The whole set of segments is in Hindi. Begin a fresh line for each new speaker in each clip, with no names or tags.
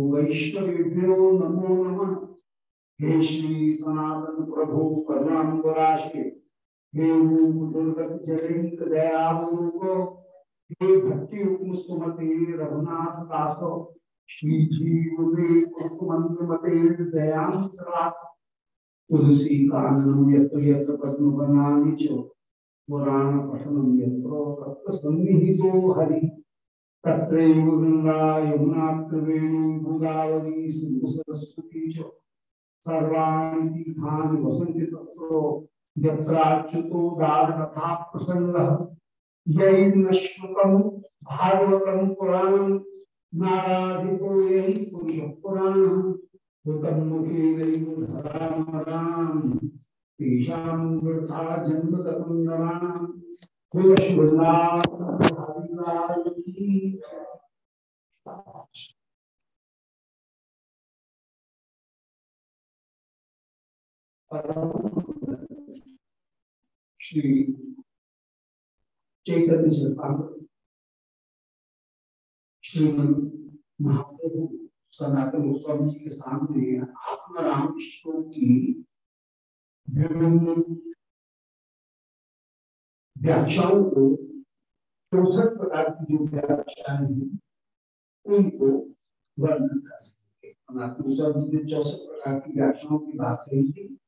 वैष्णवेभ्यो नमो नमः। हे श्री सनातन प्रभु करुणाबराशे हे दुर्गत जनित दयावरूप हे भक्ति उपमुस्तमते रघुनाथ दास। श्री जीवे मंत्रमते दयांतरा। तुलसी यत्र यत्र पद्म च। पुराण यत्र सन्निहितो हरि। तत्रैव गंगा यमुना गोदावरी सिंधु सरस्वती च सर्वाणि तीर्थानि दारकथा प्रसङ्गः यैर्नश्नुतं, भागवतं पुराणं, नाराधिको यैः पुरुषः पुराणः। हुतं मुखेनैव तेषां नराणाम् श्री चैतन्य श्रीमद महाप्रभु सनातन गोस्वामी के सामने आत्माराम श्लोक की व्याख्याओं को चौसठ प्रकार की जो व्याख्याएँ हैं उनको वर्णन स्वामी ने चौसठ प्रकार की व्याख्याओं की बात कही थी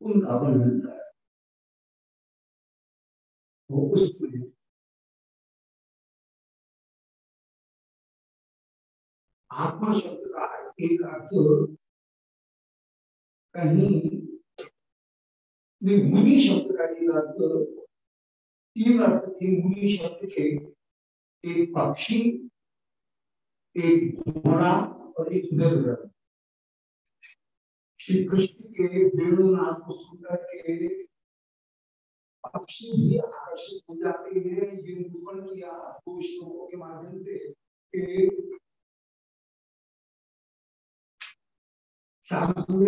उनका वर्णन कर आत्मा शब्द का एक अर्थ कहीं मुनि शब्द का एक अर्थ तीन अर्थ थे मुनि शब्द के। एक पक्षी, एक घोड़ा और एक मृग श्री कृष्ण के वेणुनाथ को सुनकर के पक्षी भी आकर्षित हो जाते हैं। ये निरूपण किया दो श्लोकों के माध्यम से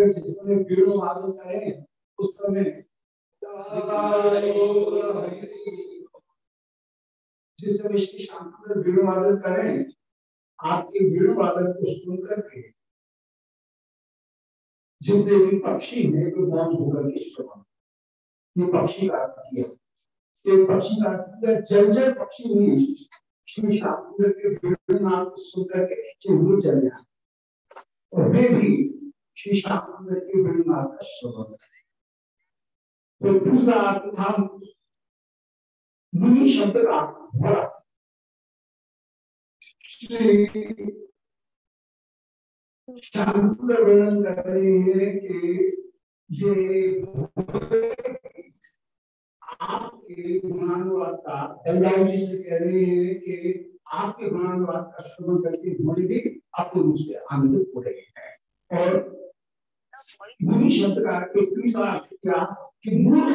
जिस समय वेणु वादन करें, उस समय जिस समय श्री वेणु वादन करें, आपके वेणु वादन को सुन करके जितने भी पक्षी हैं, वे मौन होकर के ये पक्षी का अर्थ किया। ये पक्षी का अर्थ किया जल जल पक्षी हुई श्री श्याम के वेणुनाथ को सुन करके चल जाए और वे भी श्री के वेणुनाथ का श्रवण करें तो दूसरा अर्थ था मुनि शब्द का बड़ा श्री वर्णन कर रहे हैं कि ये आपके गुणानुवाद का, दयाल जी से कह रहे हैं कि आपके गुणानुवाद का श्रवण करके घोड़े भी अपने रूप से आनंदित हो रहे हैं। और मुनि शब्द का एक तीसरा क्या कि मूल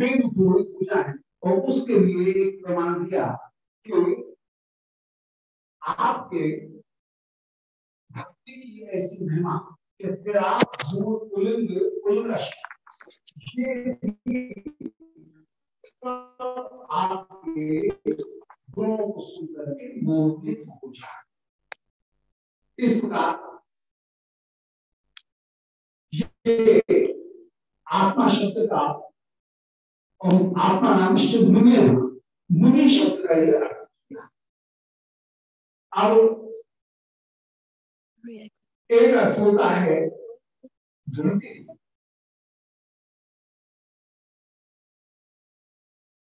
वेद पूजा है, और उसके लिए एक प्रमाण दिया कि आपके भक्ति की ऐसी महिमा आपके इस प्रकार आत्मा शब्द का और आत्मा नाम से मुनि मुनि शब्द का अर्थ अब एक अर्थ होता है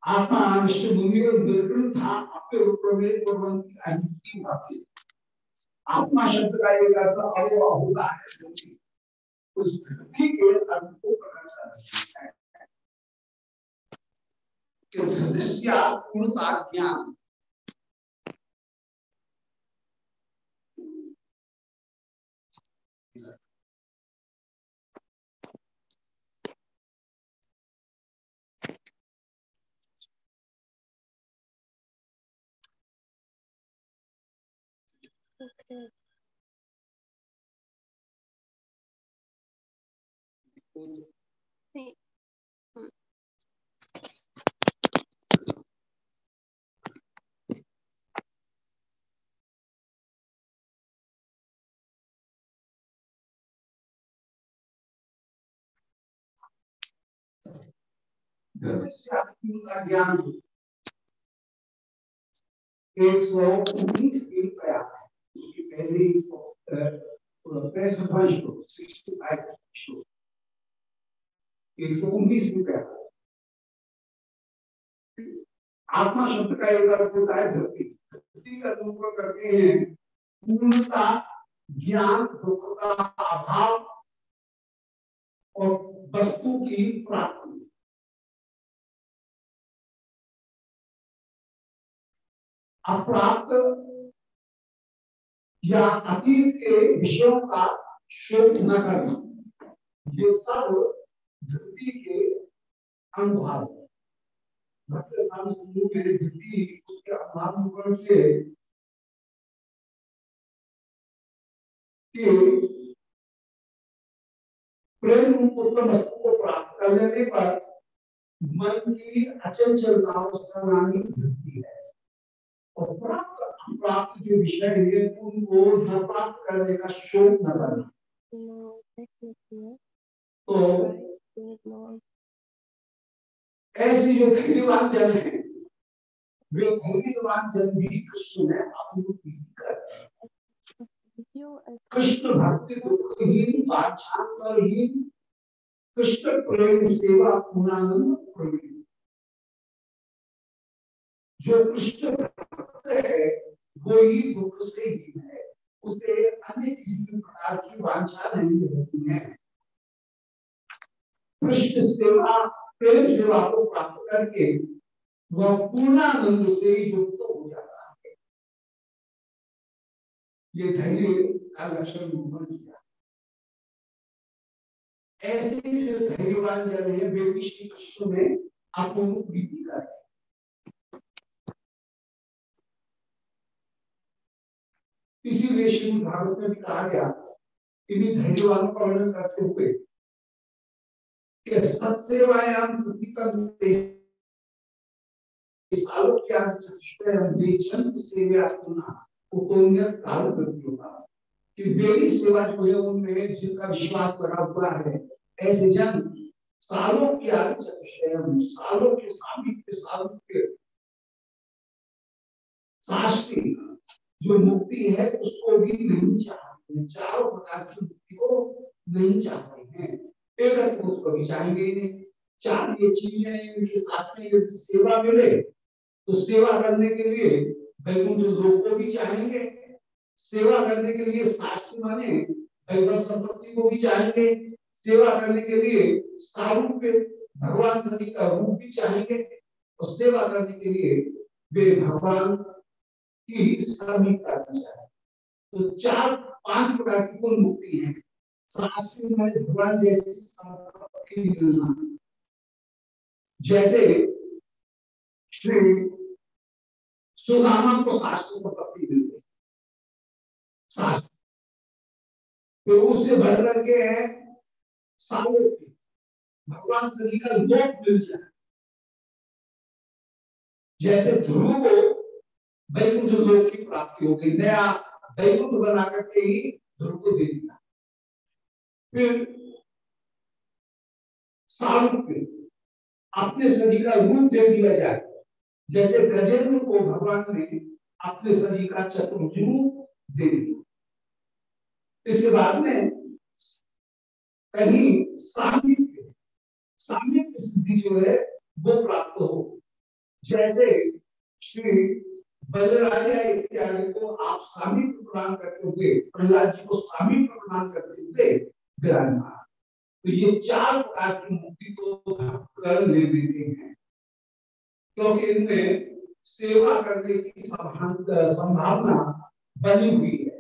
आत्मा अनिष्ट मुनि निर्गुण था ऊपर में पूर्वंती प्राप्ति आत्मा शब्द का एक अर्थ अवय होता है उस व्यक्ति के अर्थ को पूर्णता ज्ञान
Okay.
tudo. Sim. Então, eles vão inspirar e eles vão personagens, एक सौ उन्नीस प्रयास आत्मा शब्द का एक अर्थ होता है धरती। धरती का दुख करते हैं, पूर्णता, ज्ञान दुख का अभाव और वस्तु की प्राप्ति। अप्राप्त या अतीत के विषयों का शोध न करना, ये सब धरती के अनुभाव भक्त स्वामी समूह में धरती उसके अभाव से प्रेम उत्तम वस्तु को प्राप्त कर लेने पर मन की अचंचलता उसका नामी धरती है। और प्राप्त प्राप्त जो विषय है उनको न प्राप्त करने का शोक न करना। तो ऐसी जो धैर्यवान जन है वे धैर्यवान जन भी कृष्ण में करते हैं कृष्ण भक्ति दुखहीन बाछांतरहीन कृष्ण प्रेम सेवा पूर्णानंद प्रवीण जो कृष्ण भक्त है, वो ही दुख से ही है। उसे अन्य किसी भी प्रकार की वांछा नहीं होती है। कृष्ण सेवा, प्रेम सेवा को प्राप्त करके वह पूर्णानंद से युक्त तो हो जाता है। ये धैर्य का लक्षण निरूपण किया। ऐसे जो धैर्यवान जन है, वे भी कृष्ण में आत्मोन्मुखी कर इसीलिए श्री भागवत में भी कहा गया कि धैर्यवान का वर्णन करते हुए सत्सेवायाम कि मेरी सेवा जो है उनमें जिनका विश्वास लगा हुआ है। ऐसे जन सालों की सालों के सामिप्य सालों के शास्त्री जो मुक्ति है, उसको भी नहीं चाहते चारों प्रकार की मुक्ति को नहीं चाहते हैं। एक को भी चाहेंगे चार ये चीज़ें इनके साथ में यदि सेवा मिले तो सेवा करने के लिए वैकुंठ लोग को भी चाहेंगे। सेवा करने के लिए शास्त्र माने वैभव संपत्ति को भी चाहेंगे। सेवा करने के लिए सारूप भगवान सभी का रूप भी चाहेंगे। और सेवा करने के लिए वे भगवान की समीप करना चाहे तो चार पाँच प्रकार की कुल मुक्ति है। शास्त्र में भगवान जैसे जैसे श्री सुदामा को शास्त्र संपत्ति मिल गई। शास्त्र। तो उससे भर करके है भगवान श्री का लोक मिल जाए। जैसे ध्रुव को वैकुंठ लोक की प्राप्ति हो गई, नया वैकुंठ बना करके ही ध्रुव को दे दिया। फिर अपने शरीर का रूप दे दिया जाए। जैसे गजेंद्र को भगवान ने अपने शरीर का चतुर्भुज दे दिया। इसके बाद में कहीं सामिप्य सामिप्य सिद्धि जो है, वो प्राप्त हो। जैसे श्री बलराजा इत्यादि को आप सामिप्य प्रदान करते हुए, प्रहलाद जी को सामिप्य प्रदान करते हुए विराजमान तो ये चार प्रकार की मुक्ति को कर ले देते हैं। क्योंकि इनमें सेवा करने की संभावना बनी हुई है।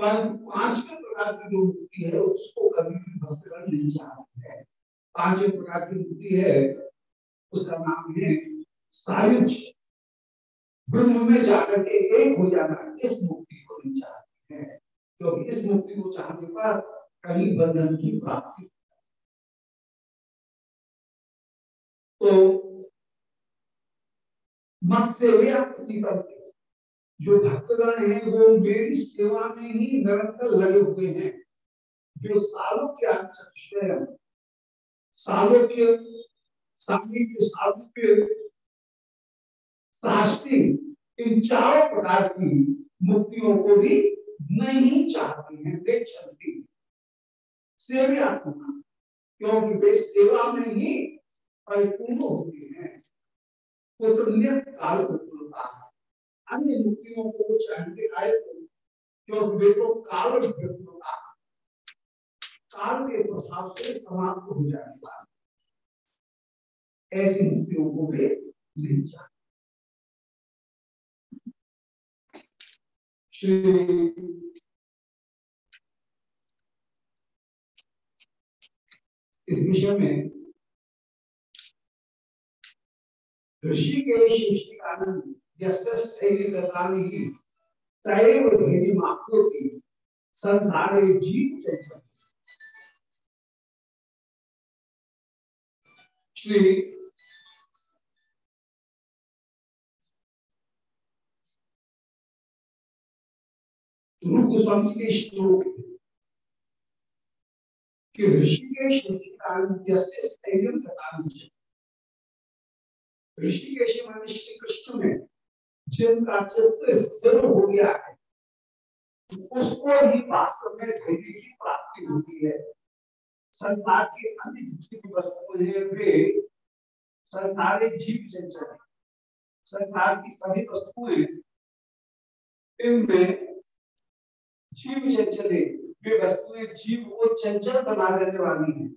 पर पाँचवें प्रकार की जो मुक्ति है, उसको कभी भी भक्तगण नहीं चाहते हैं। पाँचवें प्रकार की मुक्ति है, उसका नाम है सायुज। ब्रह्म में जाकर के एक हो जाना इस मुक्ति को नहीं चाहते हैं। क्योंकि इस मुक्ति को चाहने पर कहीं बंधन की प्राप्ति। तो मत सेवा जो भक्तगण है, वो मेरी सेवा में ही निरंतर लगे हुए हैं। जो सालों के स्वयं सालों के सामने साधु शास्त्री इन चारों प्रकार की मुक्तियों को भी नहीं चाहती हैं, वे चलती सेव्यात्मक क्योंकि वे सेवा में ही परिपूर्ण होती हैं। तो है। अन्य मुक्तियों को वो चाहते आए तो क्योंकि वे तो काल होता काल के प्रभाव से समाप्त हो जाएगा। ऐसी मुक्तियों को वे नहीं चाहते। श्री इस विषय में ऋषि के शिष्य आनंद संसारे जीव श्री रूप गोस्वामी के श्लोक कि ऋषिकेश ऋषिकेश मान श्री कृष्ण में जिनका चित्र स्थिर हो गया है, उसको ही वास्तव में धैर्य की प्राप्ति होती है। संसार के अन्य जितनी वस्तुएँ हैं, वे संसार जीव चंचल है। संसार की सभी वस्तुएँ इनमें जीव चंचल है। वे वस्तुएँ जीव को चंचल बना देने वाली है।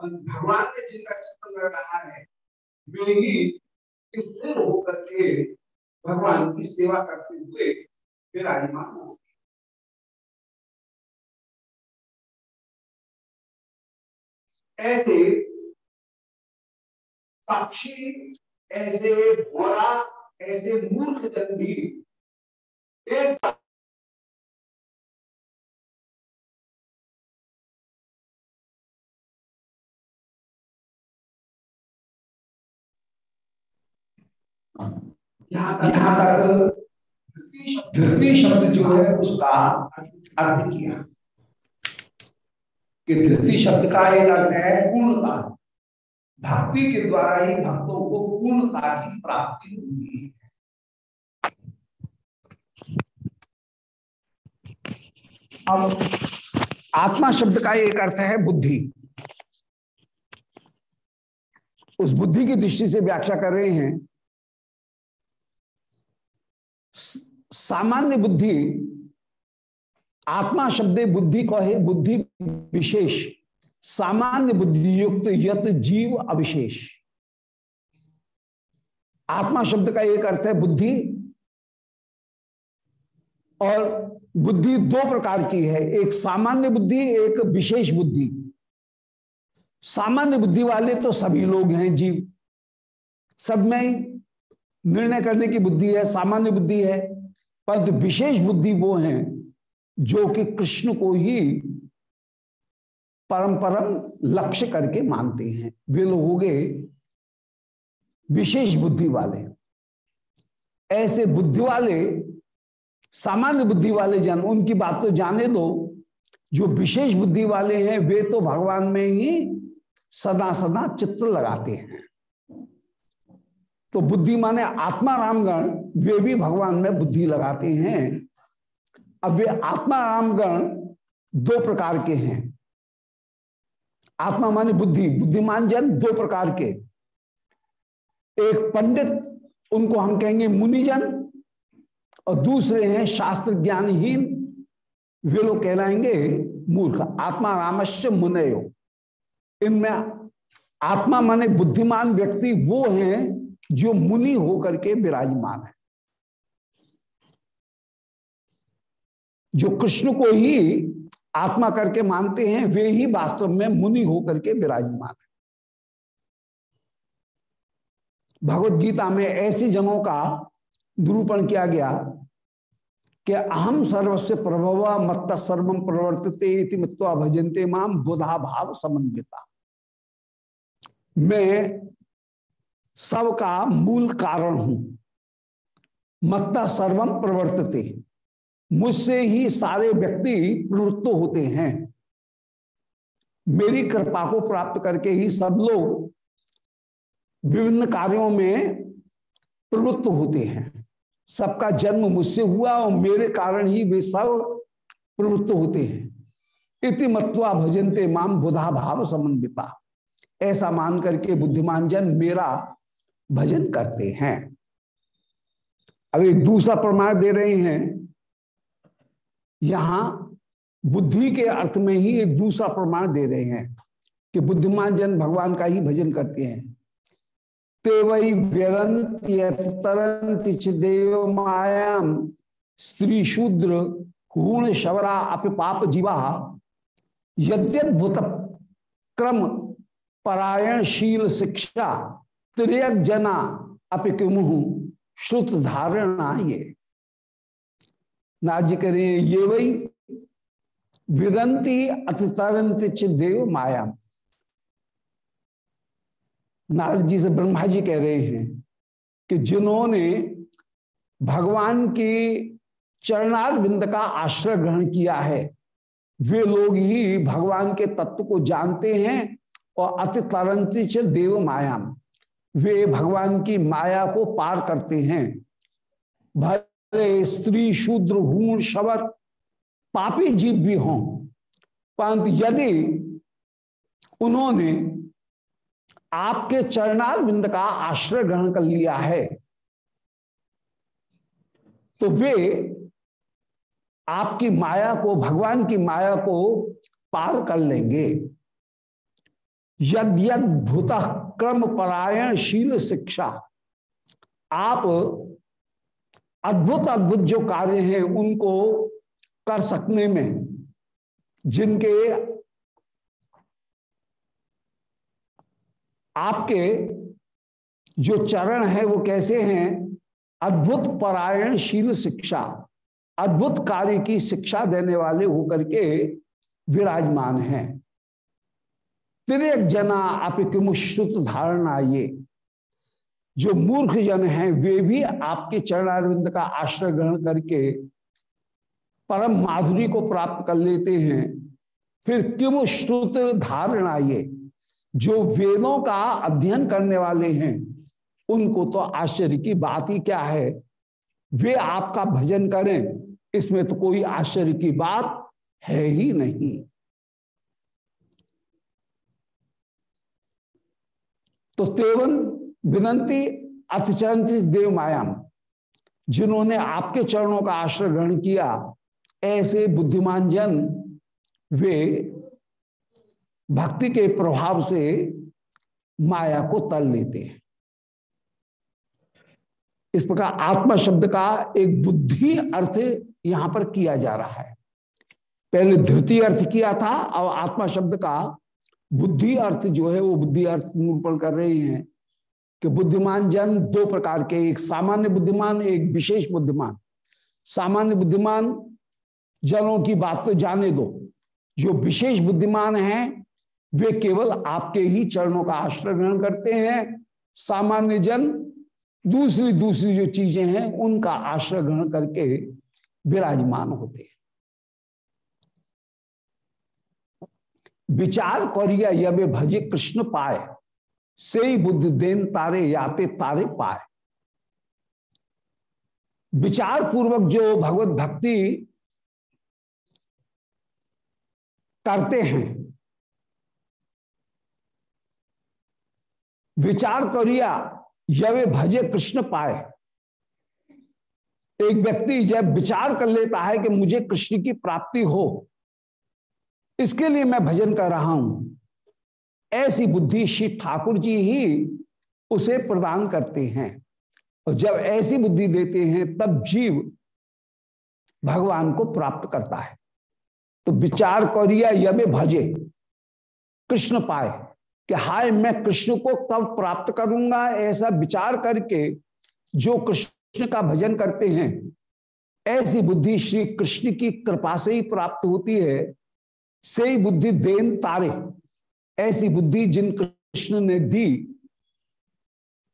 और भगवान ने जिनका चित्र रहा है, वे ही स्थिर होकर के भगवान की सेवा करते हुए विराजमान हो ऐसे पक्षी ऐसे घोड़ा ऐसे मूर्ख जन भी एक यहाँ तक धृति शब्द जो है उसका अर्थ किया। कि धृति शब्द का एक अर्थ है पूर्णता। भक्ति के द्वारा ही भक्तों को पूर्णता की प्राप्ति होती है। अब आत्मा शब्द का एक अर्थ है बुद्धि। उस बुद्धि की दृष्टि से व्याख्या कर रहे हैं। सामान्य बुद्धि, आत्मा शब्द बुद्धि को है बुद्धि विशेष, सामान्य बुद्धि युक्त यत जीव अविशेष। आत्मा शब्द का एक अर्थ है बुद्धि, और बुद्धि दो प्रकार की है, एक सामान्य बुद्धि, एक विशेष बुद्धि। सामान्य बुद्धि वाले तो सभी लोग हैं जीव। सब में निर्णय करने की बुद्धि है, सामान्य बुद्धि है परंतु विशेष बुद्धि वो है जो कि कृष्ण को ही परम परम लक्ष्य करके मानते हैं। वे लोग हो गए विशेष बुद्धि वाले। ऐसे बुद्धि वाले, सामान्य बुद्धि वाले जन, उनकी बात तो जाने दो। जो विशेष बुद्धि वाले हैं, वे तो भगवान में ही सदा सदा चित्र लगाते हैं। तो बुद्धि माने आत्मा रामगण, वे भी भगवान में बुद्धि लगाते हैं। अब वे आत्मा रामगण दो प्रकार के हैं। आत्मा माने बुद्धि बुद्धिमान जन दो प्रकार के। एक पंडित, उनको हम कहेंगे मुनिजन, और दूसरे हैं शास्त्र ज्ञानहीन वे लोग कहलाएँगे मूर्ख, आत्मा रामश्य मुनयो। इनमें आत्मा माने बुद्धिमान व्यक्ति वो हैं जो मुनि होकर के विराजमान है। जो कृष्ण को ही आत्मा करके मानते हैं, वे ही वास्तव में मुनि होकर के विराजमान है। भगवत गीता में ऐसे जनों का निरूपण किया गया कि अहम सर्वस्व प्रभव मत्त सर्वम प्रवर्तते मित्वा भजनते माम बुधा भाव समन्विता। मैं सबका मूल कारण हूँ। मत्ता सर्वम प्रवर्तते। मुझसे ही सारे व्यक्ति प्रवृत्त होते हैं। मेरी कृपा को प्राप्त करके ही सब लोग विभिन्न कार्यों में प्रवृत्त होते हैं। सबका जन्म मुझसे हुआ और मेरे कारण ही वे सब प्रवृत्त होते हैं। इति मत्वा भजनते माम बुधा भाव समन्विता। ऐसा मान करके बुद्धिमान जन मेरा भजन करते हैं। अब एक दूसरा प्रमाण दे रहे हैं। यहाँ बुद्धि के अर्थ में ही एक दूसरा प्रमाण दे रहे हैं कि बुद्धिमान जन भगवान का ही भजन करते हैं। ते वही व्यरंत देव मायाम, स्त्री शूद्र गुण शवरा अपि पाप जीवा यद्यद्भुत क्रम परायणशील शिक्षा त्रियक जना अपि किमुह? श्रुत धारणा ये। नाज करें ये वही विदंती अतितरंत देव माया नारद जी से ब्रह्मा जी कह रहे हैं कि जिन्होंने भगवान के चरणार बिंद का आश्रय ग्रहण किया है, वे लोग ही भगवान के तत्व को जानते हैं और अति तरंत्रिच देव मायाम। वे भगवान की माया को पार करते हैं। भले स्त्री शूद्र हूण शबर पापी जीव भी हों, परंतु यदि उन्होंने आपके चरणार बिंद का आश्रय ग्रहण कर लिया है तो वे आपकी माया को, भगवान की माया को पार कर लेंगे। यद यद भूत क्रम परायण शील शिक्षा आप अद्भुत अद्भुत जो कार्य हैं, उनको कर सकने में, जिनके आपके जो चरण है, वो कैसे हैं? अद्भुत परायणशील शिक्षा अद्भुत कार्य की शिक्षा देने वाले होकर के विराजमान हैं। तिरक जना अपिकमुश्रुत धारणा ये। जो मूर्ख जन हैं, वे भी आपके चरणारविंद का आश्रय ग्रहण करके परम माधुरी को प्राप्त कर लेते हैं। फिर किम श्रुत धारणा ये? जो वेदों का अध्ययन करने वाले हैं, उनको तो आश्चर्य की बात ही क्या है? वे आपका भजन करें, इसमें तो कोई आश्चर्य की बात है ही नहीं। तो तेवन विनंती अतिचरंती देव मायाम, जिन्होंने आपके चरणों का आश्रय ग्रहण किया, ऐसे बुद्धिमान जन, वे भक्ति के प्रभाव से माया को तल लेते हैं। इस प्रकार आत्मा शब्द का एक बुद्धि अर्थ यहाँ पर किया जा रहा है। पहले धृतीय अर्थ किया था और आत्मा शब्द का बुद्धि अर्थ जो है, वो बुद्धि अर्थ निरूपण कर रहे हैं कि बुद्धिमान जन दो प्रकार के, एक सामान्य बुद्धिमान, एक विशेष बुद्धिमान। सामान्य बुद्धिमान जनों की बात तो जाने दो। जो विशेष बुद्धिमान हैं, वे केवल आपके ही चरणों का आश्रय ग्रहण करते हैं। सामान्य जन दूसरी दूसरी जो चीज़ें हैं, उनका आश्रय ग्रहण करके विराजमान होते हैं। विचार करिया यह भजे कृष्ण पाए। से बुद्धि देन तारे याते तारे पाए। विचार पूर्वक जो भगवत भक्ति करते हैं, विचार करिया यवे भजे कृष्ण पाए। एक व्यक्ति जब विचार कर लेता है कि मुझे कृष्ण की प्राप्ति हो इसके लिए मैं भजन कर रहा हूँ। ऐसी बुद्धि श्री ठाकुर जी ही उसे प्रदान करते हैं। और जब ऐसी बुद्धि देते हैं, तब जीव भगवान को प्राप्त करता है। तो विचार करिया यवे भजे, कृष्ण पाए कि हाय, मैं कृष्ण को कब प्राप्त करूँगा? ऐसा विचार करके जो कृष्ण का भजन करते हैं, ऐसी बुद्धि श्री कृष्ण की कृपा से ही प्राप्त होती है। से बुद्धि देन तारे, ऐसी बुद्धि जिन कृष्ण ने दी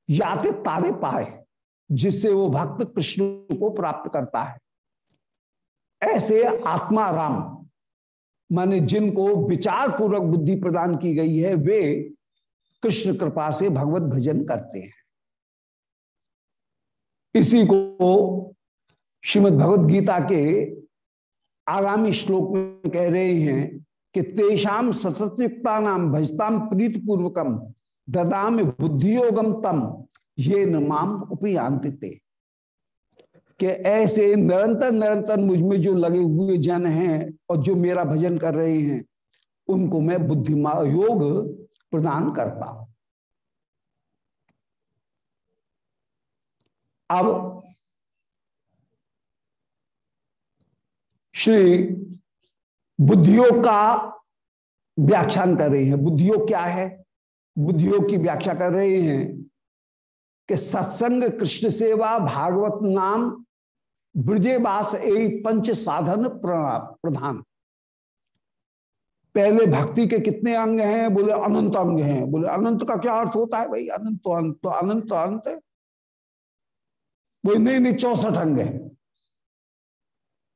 याते तारे पाए, जिससे वो भक्त कृष्ण को प्राप्त करता है। ऐसे आत्मा राम, माने जिनको विचार पूर्वक बुद्धि प्रदान की गई है, वे कृष्ण कृपा से भगवत भजन करते हैं। इसी को श्रीमद भगवत गीता के आगामी श्लोक में कह रहे हैं कि तेषाम सततयुक्ता नाम भजताम प्रीत पूर्वकम ददाम बुद्धियोगम तम ये नाम उपयांतिते कि ऐसे निरंतर निरंतर मुझमें जो लगे हुए जन हैं और जो मेरा भजन कर रहे हैं, उनको मैं बुद्धिमा योग प्रदान करता हूँ। अब श्री बुद्धियोग का व्याख्यान कर रहे हैं। बुद्धियोग क्या है? बुद्धियोग की व्याख्या कर रहे हैं कि सत्संग कृष्ण सेवा भागवत नाम ब्रजेवास एक पंच साधन प्रधान। पहले भक्ति के कितने अंग हैं? बोले, अनंत अंग हैं। बोले, अनंत का क्या अर्थ होता है भाई? अनंत अनंत अनंत। अंत बोले, नहीं नहीं, चौसठ अंग है।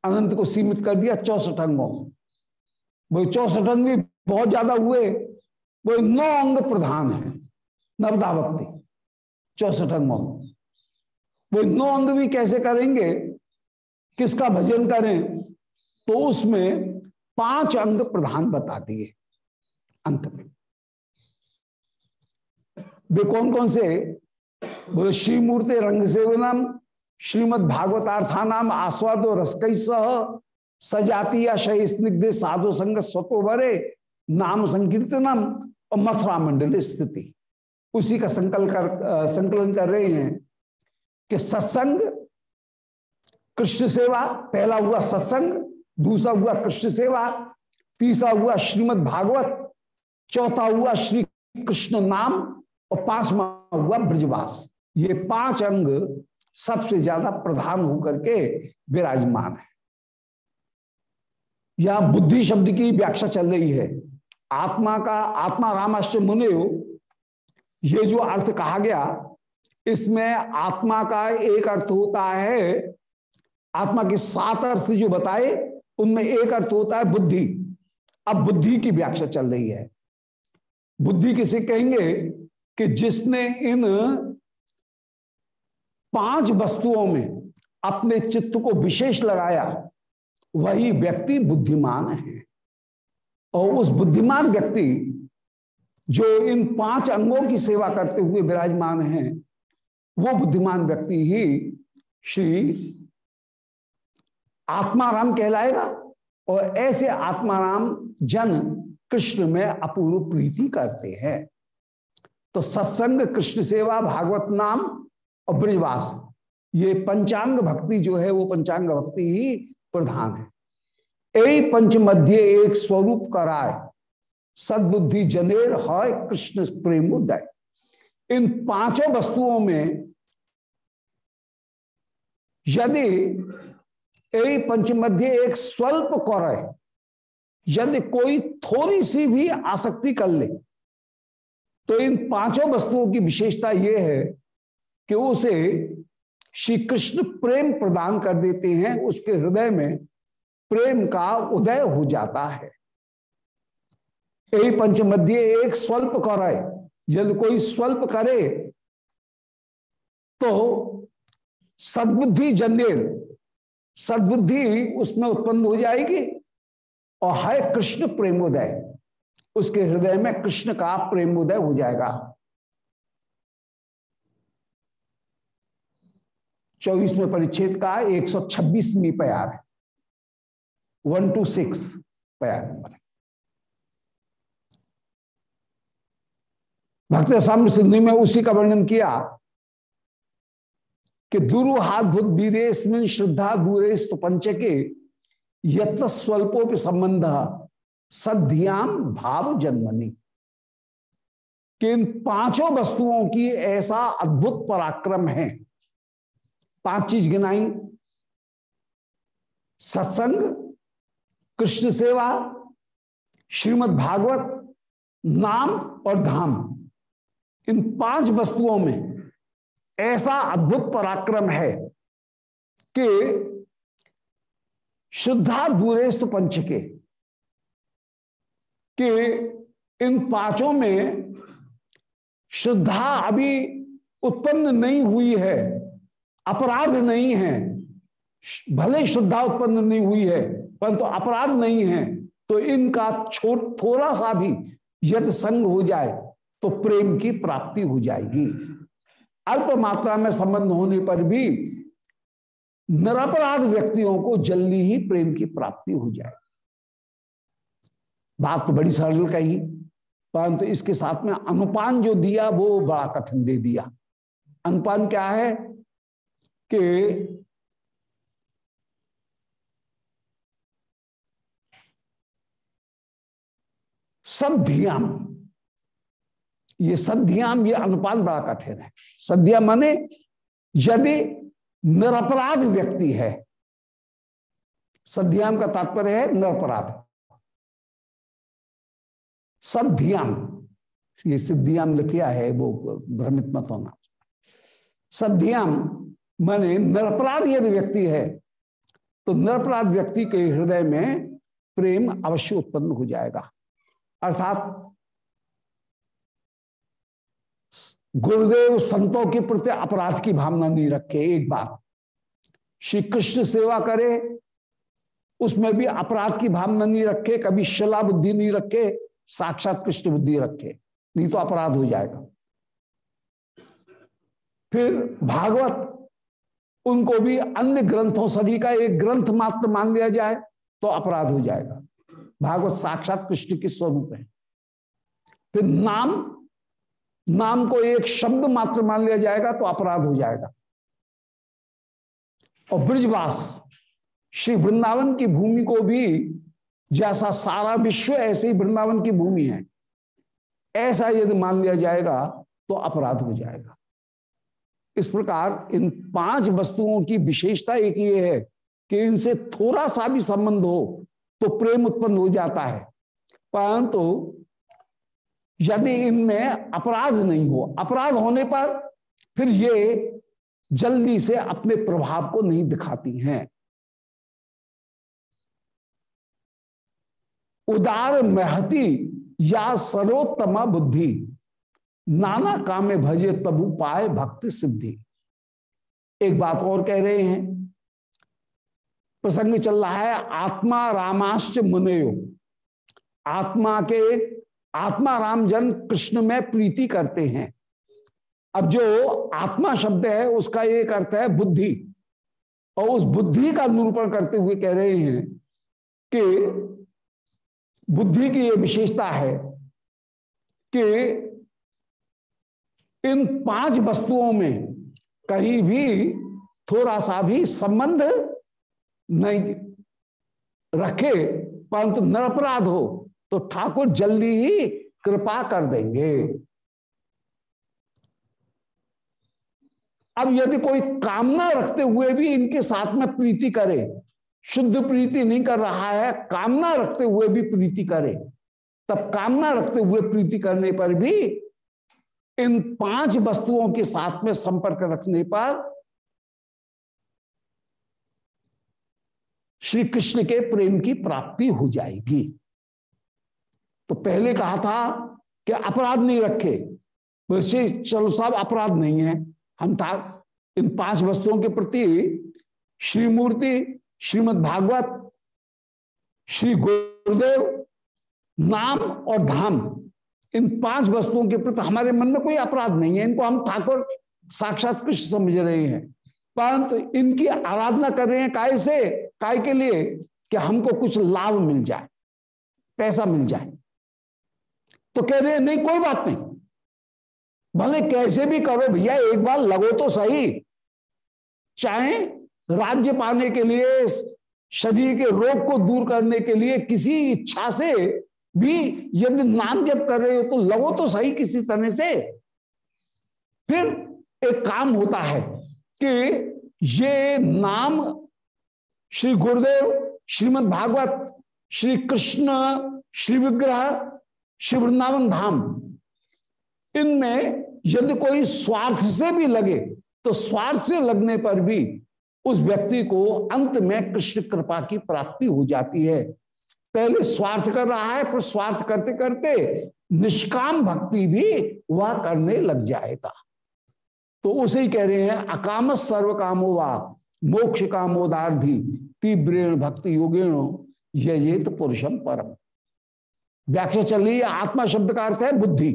अनंत को सीमित कर दिया चौसठ अंगों वो चौसठ अंग भी बहुत ज़्यादा हुए वो नौ अंग प्रधान है नवदा भक्ति चौसठ अंगों वो नौ अंग भी कैसे करेंगे, किसका भजन करें तो उसमें पाँच अंग प्रधान बता दिए, अंत में। वे कौन कौन से? बोले श्री मूर्ति रंग सेवनम श्रीमद भागवतार्थानाम आस्वादो रसकई सह सजाती या शय स्निग्ध साधु संग स्वतो भरे नाम संकीर्तनम और मथुरा मंडल स्थिति। उसी का संकल्प कर संकलन कर रहे हैं कि सत्संग, कृष्ण सेवा, पहला हुआ सत्संग, दूसरा हुआ कृष्ण सेवा, तीसरा हुआ श्रीमद भागवत चौथा हुआ श्री कृष्ण नाम और पांचवा हुआ ब्रजवास। ये पाँच अंग सबसे ज़्यादा प्रधान होकर के विराजमान है। यह बुद्धि शब्द की व्याख्या चल रही है। आत्मा का, आत्मा रामाष्ट मुनि ये जो अर्थ कहा गया, इसमें आत्मा का एक अर्थ होता है, आत्मा के सात अर्थ जो बताए, उनमें एक अर्थ होता है बुद्धि। अब बुद्धि की व्याख्या चल रही है। बुद्धि किसे कहेंगे कि जिसने इन पाँच वस्तुओं में अपने चित्त को विशेष लगाया, वही व्यक्ति बुद्धिमान है। और उस बुद्धिमान व्यक्ति जो इन पाँच अंगों की सेवा करते हुए विराजमान है, वो बुद्धिमान व्यक्ति ही श्री आत्माराम कहलाएगा और ऐसे आत्माराम जन कृष्ण में अपूर्व प्रीति करते हैं। तो सत्संग कृष्ण सेवा भागवत नाम और ब्रिजवास, ये पंचांग भक्ति जो है, वो पंचांग भक्ति ही प्रधान है। ए पंच मध्य एक स्वरूप कराए सदबुद्धि जनेर है कृष्ण प्रेम उदय। इन पाँचों वस्तुओं में यदि ए पंच मध्य एक स्वल्प कर यदि कोई थोड़ी सी भी आसक्ति कर ले तो इन पाँचों वस्तुओं की विशेषता यह है कि उसे श्री कृष्ण प्रेम प्रदान कर देते हैं, उसके हृदय में प्रेम का उदय हो जाता है। यही पंच मध्य एक स्वल्प करे, यदि कोई स्वल्प करे तो सदबुद्धि जन्य, सदबुद्धि उसमें उत्पन्न हो जाएगी और है कृष्ण प्रेमोदय, उसके हृदय में कृष्ण का प्रेमोदय हो जाएगा। चौबीसवें परिच्छेद का एक सौ छब्बीसवीं प्यार है। वन टू सिक्स प्यार नंबर भक्त साम्य सिद्धि में उसी का वर्णन किया कि दुरुहाद्भुत वीरेस्मिन श्रद्धा दूरे पंच के यत संबंध सद्याम भाव जन्मनी। कि इन पाँचों वस्तुओं की ऐसा अद्भुत पराक्रम है। पाँच चीज़ गिनाई। सत्संग, कृष्ण सेवा, श्रीमद् भागवत, नाम और धाम। इन पाँच वस्तुओं में ऐसा अद्भुत पराक्रम है कि शुद्धा दूरेस्त पंच के कि इन पाँचों में शुद्धा अभी उत्पन्न नहीं हुई है। अपराध नहीं है। भले श्रद्धा उत्पन्न नहीं हुई है, परंतु तो अपराध नहीं है तो इनका छोट थोड़ा सा भी यदि संग हो जाए तो प्रेम की प्राप्ति हो जाएगी। अल्प मात्रा में संबंध होने पर भी निरपराध व्यक्तियों को जल्दी ही प्रेम की प्राप्ति हो जाए बात तो बड़ी सरल कही, परंतु इसके साथ में अनुपान जो दिया, वो बड़ा कठिन दे दिया। अनुपान क्या है? कि सद्धियाम ये सद्धियाम ये अनुपात बड़ा कठिन है। सद्या माने यदि निरपराध व्यक्ति है सद्याम का तात्पर्य है निरपराध। सद्धियाम ये सिद्धियाम लिखिया है, वो भ्रमित मत होना। सद्धियाम माने निरपराध यदि व्यक्ति है तो निरपराध व्यक्ति के हृदय में प्रेम अवश्य उत्पन्न हो जाएगा। अर्थात गुरुदेव संतों के प्रति अपराध की भावना नहीं रखे एक बात श्री कृष्ण सेवा करे, उसमें भी अपराध की भावना नहीं रखे, कभी शिला बुद्धि नहीं रखे, साक्षात कृष्ण बुद्धि रखे, नहीं तो अपराध हो जाएगा। फिर भागवत उनको भी अन्य ग्रंथों सभी का एक ग्रंथ मात्र मान लिया जाए तो अपराध हो जाएगा। भागवत साक्षात कृष्ण के स्वरूप है। फिर नाम नाम को एक शब्द मात्र मान लिया जाएगा तो अपराध हो जाएगा। और ब्रिजवास, श्री वृंदावन की भूमि को भी जैसा सारा विश्व ऐसे ही वृंदावन की भूमि है, ऐसा यदि मान लिया जाएगा तो अपराध हो जाएगा। इस प्रकार इन पाँच वस्तुओं की विशेषता एक ये है कि इनसे थोड़ा सा भी संबंध हो तो प्रेम उत्पन्न हो जाता है। परंतु यदि इनमें अपराध नहीं हो, अपराध होने पर फिर ये जल्दी से अपने प्रभाव को नहीं दिखाती हैं। उदार महती या सर्वोत्तम बुद्धि नाना काम भजे तबु पाए भक्ति सिद्धि। एक बात और कह रहे हैं, प्रसंग चल रहा है, आत्मा रामाश्च मुनयो। आत्मा के, आत्मा राम जन कृष्ण में प्रीति करते हैं। अब जो आत्मा शब्द है, उसका एक अर्थ है बुद्धि। और उस बुद्धि का निरूपण करते हुए कह रहे हैं कि बुद्धि की यह विशेषता है कि इन पाँच वस्तुओं में कहीं भी थोड़ा सा भी संबंध नहीं रखे, परंतु निरपराध हो तो ठाकुर जल्दी ही कृपा कर देंगे। अब यदि कोई कामना रखते हुए भी इनके साथ में प्रीति करे, शुद्ध प्रीति नहीं कर रहा है, कामना रखते हुए भी प्रीति करे, तब कामना रखते हुए प्रीति करने पर भी इन पाँच वस्तुओं के साथ में संपर्क रखने पर श्री कृष्ण के प्रेम की प्राप्ति हो जाएगी। तो पहले कहा था कि अपराध नहीं रखे। वैसे चलो साहब, अपराध नहीं है। हम था, इन पाँच वस्तुओं के प्रति श्रीमूर्ति, श्रीमद भागवत, श्री गुरुदेव, नाम और धाम इन पाँच वस्तुओं के प्रति हमारे मन में कोई अपराध नहीं है। इनको हम ठाकुर साक्षात कृष्ण समझ रहे हैं। परंतु तो इनकी आराधना कर रहे हैं काय से, काय के लिए? कि हमको कुछ लाभ मिल जाए, पैसा मिल जाए। तो कह रहे हैं, नहीं, कोई बात नहीं। भले कैसे भी करो भैया, एक बार लगो तो सही। चाहे राज्य पाने के लिए, शरीर के रोग को दूर करने के लिए किसी इच्छा से भी यदि नाम जब कर रहे हो तो लगो तो सही किसी तरह से। फिर एक काम होता है कि ये नाम श्री गुरुदेव, श्रीमद भागवत, श्री कृष्ण, श्री विग्रह, श्री वृंदावन धाम, इनमें यदि कोई स्वार्थ से भी लगे तो स्वार्थ से लगने पर भी उस व्यक्ति को अंत में कृष्ण कृपा की प्राप्ति हो जाती है। पहले स्वार्थ कर रहा है, फिर स्वार्थ करते करते निष्काम भक्ति भी वह करने लग जाएगा। तो उसे ही कह रहे हैं अकाम सर्व कामो वा मोक्ष कामोदार्धी तीव्रेण भक्ति योगेण ये तो पुरुषम परम। व्याख्या चल रही है, आत्मा शब्द का अर्थ है बुद्धि।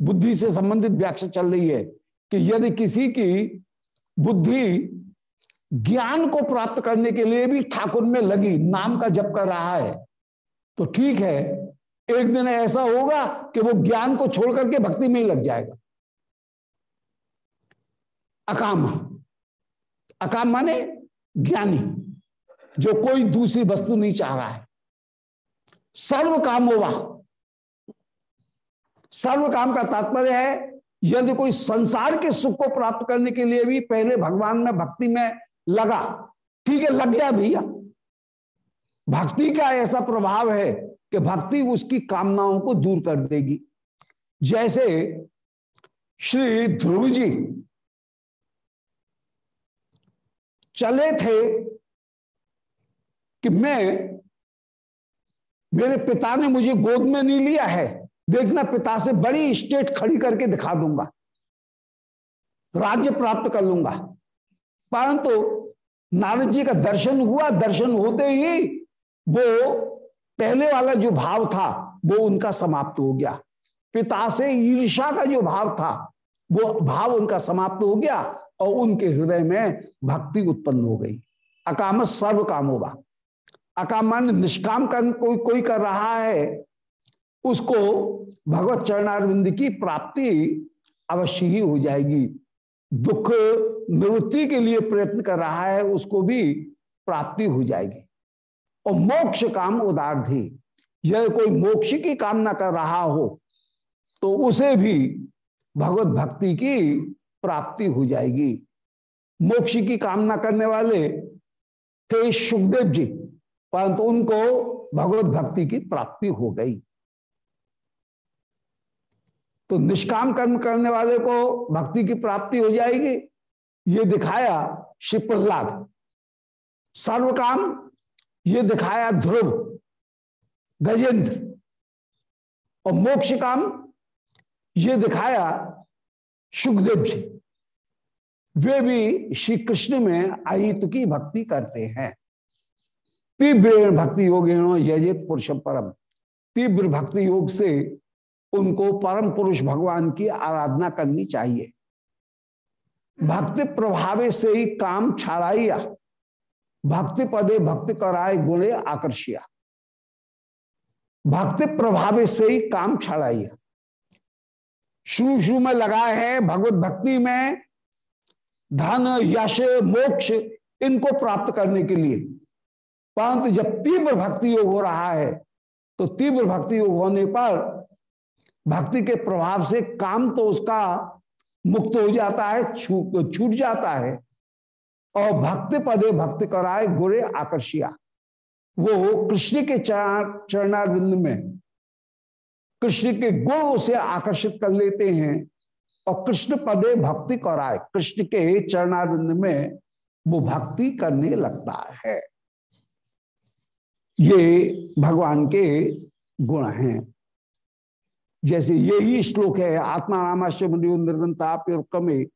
बुद्धि से संबंधित व्याख्या चल रही है कि यदि किसी की बुद्धि ज्ञान को प्राप्त करने के लिए भी ठाकुर में लगी, नाम का जप कर रहा है तो ठीक है, एक दिन ऐसा होगा कि वो ज्ञान को छोड़ करके भक्ति में ही लग जाएगा। अकाम। अकाम माने ज्ञानी, जो कोई दूसरी वस्तु नहीं चाह रहा है। सर्व काम होगा। सर्व काम का तात्पर्य है, यदि कोई संसार के सुख को प्राप्त करने के लिए भी पहले भगवान में भक्ति में लगा, ठीक है, लग गया भैया। भक्ति का ऐसा प्रभाव है कि भक्ति उसकी कामनाओं को दूर कर देगी। जैसे श्री ध्रुव जी चले थे कि मैं, मेरे पिता ने मुझे गोद में नहीं लिया है, देखना पिता से बड़ी स्टेट खड़ी करके दिखा दूँगा, राज्य प्राप्त कर लूँगा। परंतु नारद जी का दर्शन हुआ, दर्शन होते ही वो पहले वाला जो भाव था, वो उनका समाप्त हो गया। पिता से ईर्षा का जो भाव था, वो भाव उनका समाप्त हो गया और उनके हृदय में भक्ति उत्पन्न हो गई। अकाम सर्व काम होगा अकाम मान निष्काम कर्म कोई कोई कर रहा है, उसको भगवत चरणारविंद की प्राप्ति अवश्य ही हो जाएगी। दुख निवृत्ति के लिए प्रयत्न कर रहा है, उसको भी प्राप्ति हो जाएगी। और मोक्ष काम उदारधी यह कोई मोक्ष की कामना कर रहा हो तो उसे भी भगवत भक्ति की प्राप्ति हो जाएगी। मोक्ष की कामना करने वाले थे सुखदेव जी, परंतु उनको भगवत भक्ति की प्राप्ति हो गई। तो निष्काम कर्म करने वाले को भक्ति की प्राप्ति हो जाएगी। ये दिखाया श्री प्रहलाद। सर्व काम ये दिखाया ध्रुव, गजेंद्र और मोक्ष काम ये दिखाया सुखदेव जी। वे भी श्री कृष्ण में अहित की भक्ति करते हैं। तीव्र भक्ति योग यजित पुरुष परम, तीव्र भक्ति योग से उनको परम पुरुष भगवान की आराधना करनी चाहिए। भक्ति प्रभावे से ही काम छाड़ाइया। भक्ति पदे भक्ति कराए गुणे आकर्षिया। भक्ति प्रभावे से ही काम छाड़ाइया शुरू शुरू में लगा है भगवत भक्ति में धन, यश, मोक्ष इनको प्राप्त करने के लिए। परंतु जब तीव्र भक्ति योग हो रहा है तो तीव्र भक्ति योग होने पर भक्ति के प्रभाव से काम तो उसका मुक्त हो जाता है छूट छूट जाता है। और भक्ति पदे भक्ति कराए, गुरे आकर्षिया। वो कृष्ण के चरणारिंद में, कृष्ण के गुण उसे आकर्षित कर लेते हैं और कृष्ण पदे भक्ति कराए। कृष्ण के चरणारिंद में वो भक्ति करने लगता है। ये भगवान के गुण हैं। जैसे यही श्लोक है, आत्मा रामाश्य निर्गंता में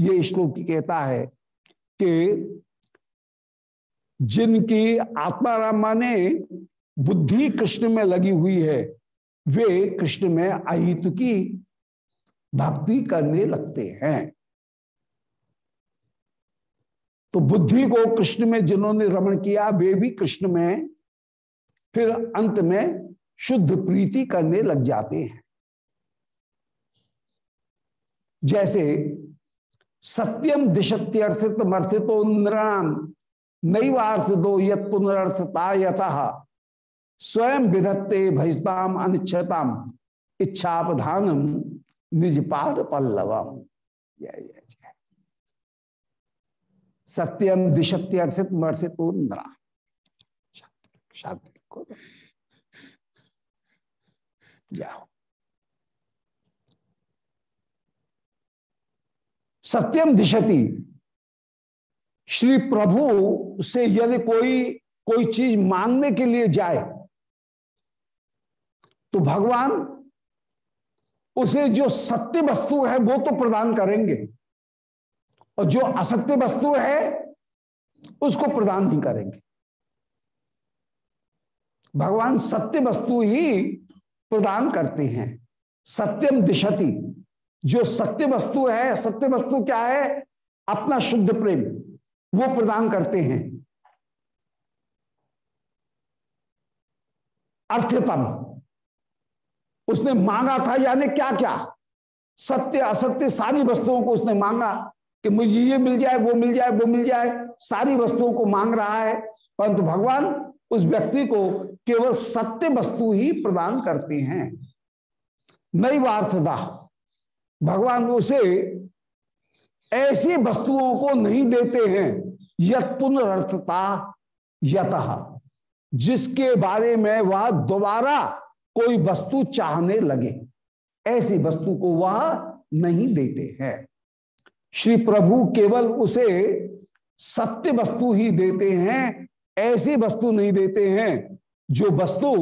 ये श्लोक कहता है कि जिनकी आत्मा रामा ने बुद्धि कृष्ण में लगी हुई है, वे कृष्ण में अहित की भक्ति करने लगते हैं। तो बुद्धि को कृष्ण में जिन्होंने रमण किया, वे भी कृष्ण में, फिर अंत में शुद्ध प्रीति करने लग जाते हैं। जैसे सत्यम दिशत्यर्थित मर्थितो नृणाम नैवार्थ दो यत पुनरर्थता यथा स्वयं विधत्ते भजताम अनिच्छताम इच्छापधानम निज पाद पल्लवम सत्यम दिशत्यर्थित मर्थितो नृणाम। शांति को जाओ। सत्यम दिशति। श्री प्रभु से यदि कोई कोई चीज़ मांगने के लिए जाए तो भगवान उसे जो सत्य वस्तु है वो तो प्रदान करेंगे, और जो असत्य वस्तु है उसको प्रदान नहीं करेंगे। भगवान सत्य वस्तु ही प्रदान करते हैं। सत्यम दिशति। जो सत्य वस्तु है, सत्य वस्तु क्या है? अपना शुद्ध प्रेम, वो प्रदान करते हैं। अर्थतम। उसने मांगा था, यानी क्या क्या सत्य, असत्य, सारी वस्तुओं को उसने मांगा कि मुझे ये मिल जाए, वो मिल जाए, वो मिल जाए। सारी वस्तुओं को मांग रहा है, परंतु भगवान उस व्यक्ति को केवल सत्य वस्तु ही प्रदान करते हैं। नई वार्थता भगवान उसे ऐसी वस्तुओं को नहीं देते हैं, यत पुनरर्थता यत, जिसके बारे में वह दोबारा कोई वस्तु चाहने लगे। ऐसी वस्तु को वह नहीं देते हैं। श्री प्रभु केवल उसे सत्य वस्तु ही देते हैं, ऐसी वस्तु नहीं देते हैं, जो वस्तु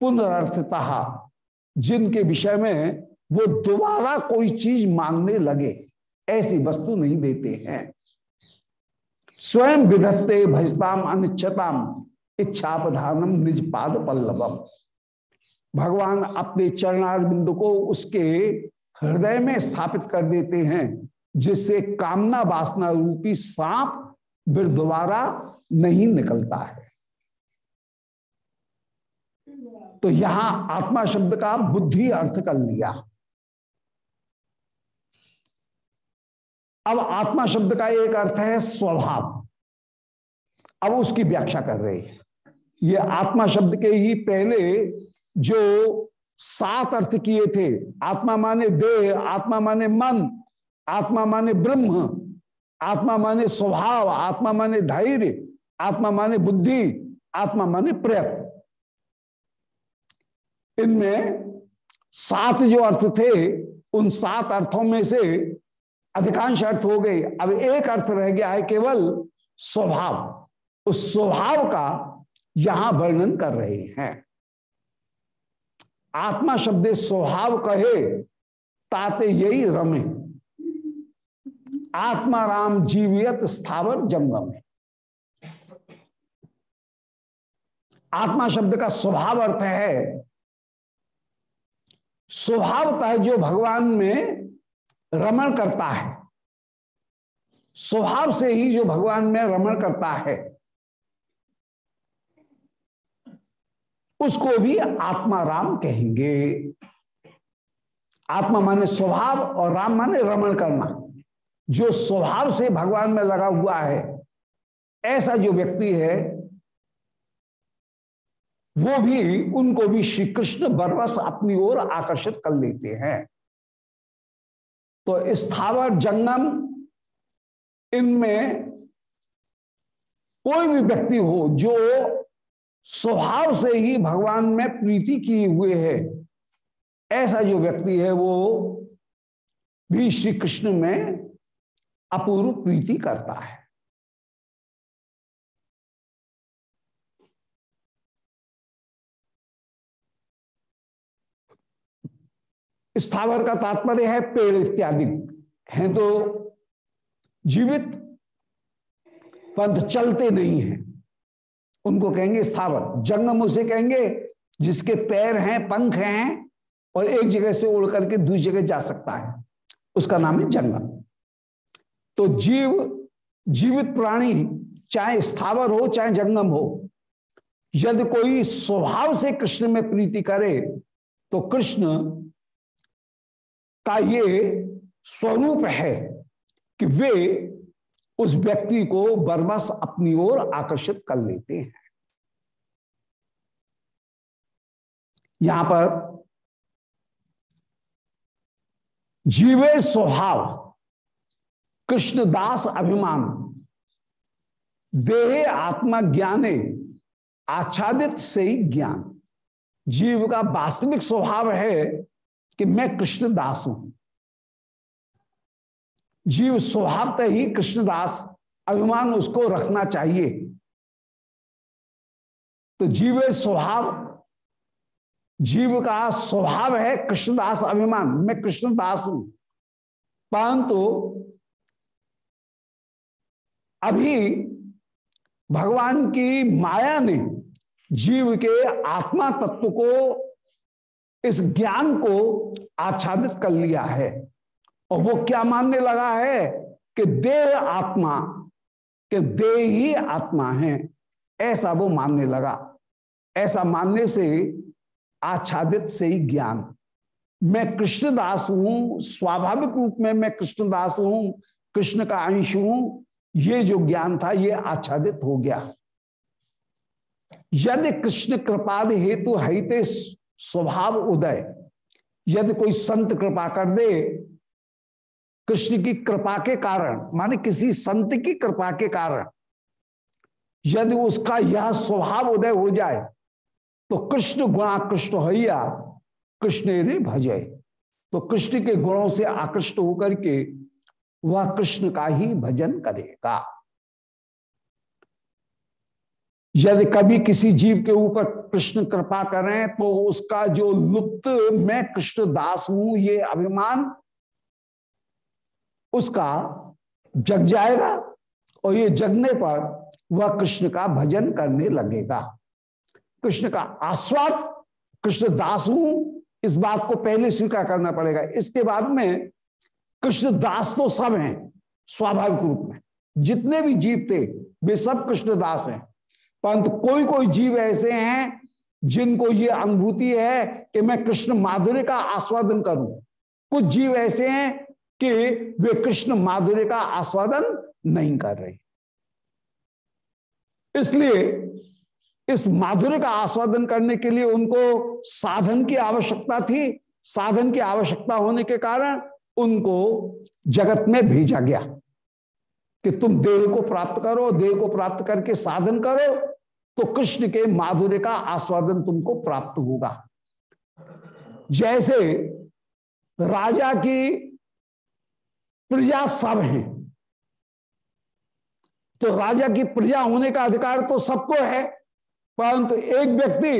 पुनरर्थता, जिनके विषय में वो दोबारा कोई चीज़ मांगने लगे, ऐसी वस्तु नहीं देते हैं। स्वयं विधत्ते भजताम अनिच्छताम इच्छापधानम निज पाद पल्लवम। भगवान अपने चरणार बिंदु को उसके हृदय में स्थापित कर देते हैं, जिससे कामना वासना रूपी सांप फिर दोबारा नहीं निकलता है। तो यहाँ आत्मा शब्द का बुद्धि अर्थ कर लिया। अब आत्मा शब्द का एक अर्थ है स्वभाव। अब उसकी व्याख्या कर रही हैं। ये आत्मा शब्द के ही पहले जो सात अर्थ किए थे, आत्मा माने देह, आत्मा माने मन, आत्मा माने ब्रह्म, आत्मा माने स्वभाव, आत्मा माने धैर्य, आत्मा माने बुद्धि, आत्मा माने प्रयत्न। इनमें सात जो अर्थ थे, उन सात अर्थों में से अधिकांश अर्थ हो गए। अब एक अर्थ रह गया है केवल स्वभाव। उस स्वभाव का यहाँ वर्णन कर रहे हैं। आत्मा शब्द स्वभाव कहे, ताते यही रमे। आत्मा राम जीवियत स्थावर जंगम है। आत्मा शब्द का स्वभाव अर्थ है स्वभावतः जो भगवान में रमण करता है। स्वभाव से ही जो भगवान में रमण करता है, उसको भी आत्मा राम कहेंगे। आत्मा माने स्वभाव और राम माने रमण करना। जो स्वभाव से भगवान में लगा हुआ है, ऐसा जो व्यक्ति है, वो भी उनको भी श्री कृष्ण बरबस अपनी ओर आकर्षित कर लेते हैं। तो स्थावर, जंगम, इनमें कोई भी व्यक्ति हो जो स्वभाव से ही भगवान में प्रीति किए हुए है, ऐसा जो व्यक्ति है वो भी श्री कृष्ण में अपूर्व प्रीति करता है। स्थावर का तात्पर्य है, पेड़ इत्यादि। हैं तो जीवित पंथ चलते नहीं हैं। उनको कहेंगे स्थावर। जंगम उसे कहेंगे, जिसके पैर हैं, पंख हैं, और एक जगह से उड़ करके दूसरी जगह जा सकता है। उसका नाम है जंगम। तो जीव, जीवित प्राणी, चाहे स्थावर हो, चाहे जंगम हो, यदि कोई स्वभाव से कृष्ण में प्रीति करे तो कृष्ण का ये स्वरूप है कि वे उस व्यक्ति को बरबस अपनी ओर आकर्षित कर लेते हैं। यहाँ पर जीवे स्वभाव कृष्णदास अभिमान, देहे आत्मा ज्ञाने, आच्छादित से ही ज्ञान। जीव का वास्तविक स्वभाव है कि मैं कृष्णदास हूँ। जीव स्वभावतः ही कृष्णदास, अभिमान उसको रखना चाहिए। तो जीव स्वभाव, जीव का स्वभाव है कृष्णदास अभिमान। मैं कृष्णदास हूँ। परंतु अभी भगवान की माया ने जीव के आत्मा तत्व को इस ज्ञान को आच्छादित कर लिया है। और वो क्या मानने लगा है कि देह आत्मा, कि देह ही आत्मा है। ऐसा वो मानने लगा। ऐसा मानने से आच्छादित से ही ज्ञान। मैं कृष्णदास हूँ, स्वाभाविक रूप में मैं कृष्णदास हूँ, कृष्ण का अंश हूँ। ये जो ज्ञान था, ये आच्छादित हो गया। यदि कृष्ण कृपाद हेतु हिते स्वभाव उदय। यदि कोई संत कृपा कर दे, कृष्ण की कृपा के कारण, माने किसी संत की कृपा के कारण, यदि उसका यह स्वभाव उदय हो जाए तो कृष्ण गुणा कृष्ण हैया कृष्ण ने भजय तो कृष्ण के गुणों से आकृष्ट होकर के वह कृष्ण का ही भजन करेगा। यदि कभी किसी जीव के ऊपर कृष्ण कृपा करें तो उसका जो लुप्त, मैं कृष्ण दास हूँ, ये अभिमान, उसका जग जाएगा और ये जगने पर वह कृष्ण का भजन करने लगेगा। कृष्ण का आस्वाद, कृष्ण दास हूँ, इस बात को पहले स्वीकार करना पड़ेगा। इसके बाद में कृष्ण दास तो सब हैं, स्वाभाविक रूप में। जितने भी जीव थे, वे सब कृष्ण दास हैं। परंतु कोई कोई जीव ऐसे हैं जिनको ये अनुभूति है कि मैं कृष्ण माधुर्य का आस्वादन करूँ। कुछ जीव ऐसे हैं कि वे कृष्ण माधुर्य का आस्वादन नहीं कर रहे। इसलिए इस माधुर्य का आस्वादन करने के लिए उनको साधन की आवश्यकता थी। साधन की आवश्यकता होने के कारण उनको जगत में भेजा गया। कि तुम देह को प्राप्त करो, देह को प्राप्त करके साधन करो तो कृष्ण के माधुर्य का आस्वादन तुमको प्राप्त होगा। जैसे राजा की प्रजा सब है तो राजा की प्रजा होने का अधिकार तो सबको है, परंतु एक व्यक्ति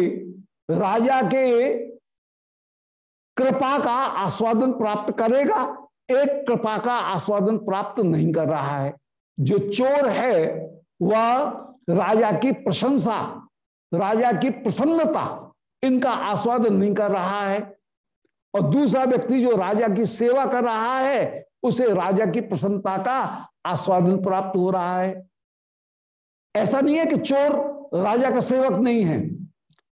राजा के कृपा का आस्वादन प्राप्त करेगा, एक कृपा का आस्वादन प्राप्त नहीं कर रहा है। जो चोर है, वह राजा की प्रशंसा, राजा की प्रसन्नता, इनका आस्वादन नहीं कर रहा है। और दूसरा व्यक्ति जो राजा की सेवा कर रहा है, उसे राजा की प्रसन्नता का आस्वादन प्राप्त हो रहा है। ऐसा नहीं है कि चोर राजा का सेवक नहीं है।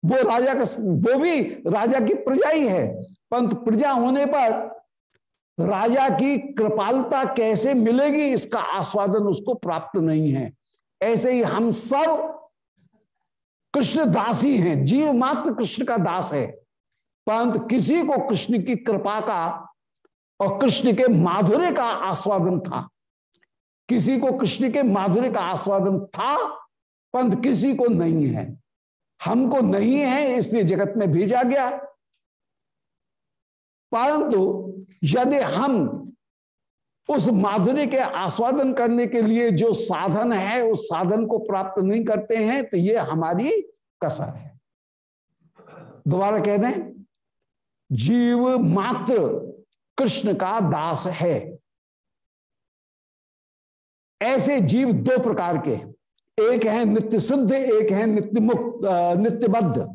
वो राजा का, वो भी राजा की प्रजा ही है, परंतु प्रजा होने पर राजा की कृपालता कैसे मिलेगी, इसका आस्वादन उसको प्राप्त नहीं है। ऐसे ही हम सब कृष्ण दास ही हैं जीव मात्र कृष्ण का दास है। परंतु किसी को कृष्ण की कृपा का और कृष्ण के माधुर्य का आस्वादन था। किसी को कृष्ण के माधुर्य का आस्वादन था पंत किसी को नहीं है। हमको नहीं है, इसलिए जगत में भेजा गया। परंतु यदि हम उस माधुर्य के आस्वादन करने के लिए जो साधन है, उस साधन को प्राप्त नहीं करते हैं तो ये हमारी कसर है। दोबारा कह दें, जीव मात्र कृष्ण का दास है। ऐसे जीव दो प्रकार के एक है नित्य सिद्ध एक है नित्य मुक्त नित्यबद्ध।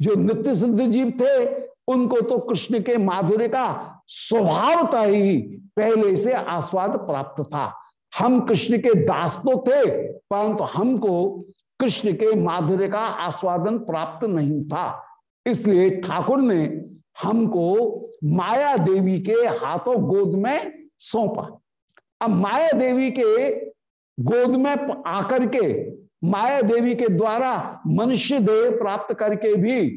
जो नित्य सिद्ध जीव थे उनको तो कृष्ण के माधुर्य का स्वभावता ही पहले से आस्वाद प्राप्त था। हम कृष्ण के दास तो थे, परंतु हमको कृष्ण के माधुर्य का आस्वादन प्राप्त नहीं था। इसलिए ठाकुर ने हमको माया देवी के हाथों गोद में सौंपा। अब माया देवी के गोद में आकर के, माया देवी के द्वारा मनुष्य देह प्राप्त करके भी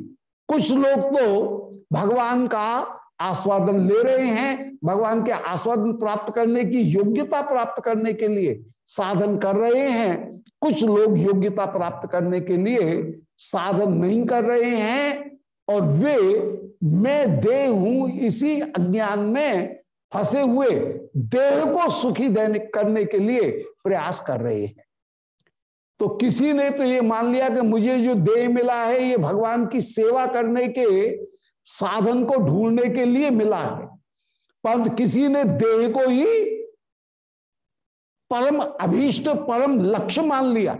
कुछ लोग तो भगवान का आस्वादन ले रहे हैं, भगवान के आस्वादन प्राप्त करने की योग्यता प्राप्त करने के लिए साधन कर रहे हैं। कुछ लोग योग्यता प्राप्त करने के लिए साधन नहीं कर रहे हैं और वे, मैं देह हूँ, इसी अज्ञान में फंसे हुए देह को सुखी देने, करने के लिए प्रयास कर रहे हैं। तो किसी ने तो ये मान लिया कि मुझे जो देह मिला है, ये भगवान की सेवा करने के साधन को ढूँढने के लिए मिला है। परंतु किसी ने देह को ही परम अभीष्ट, परम लक्ष्य मान लिया।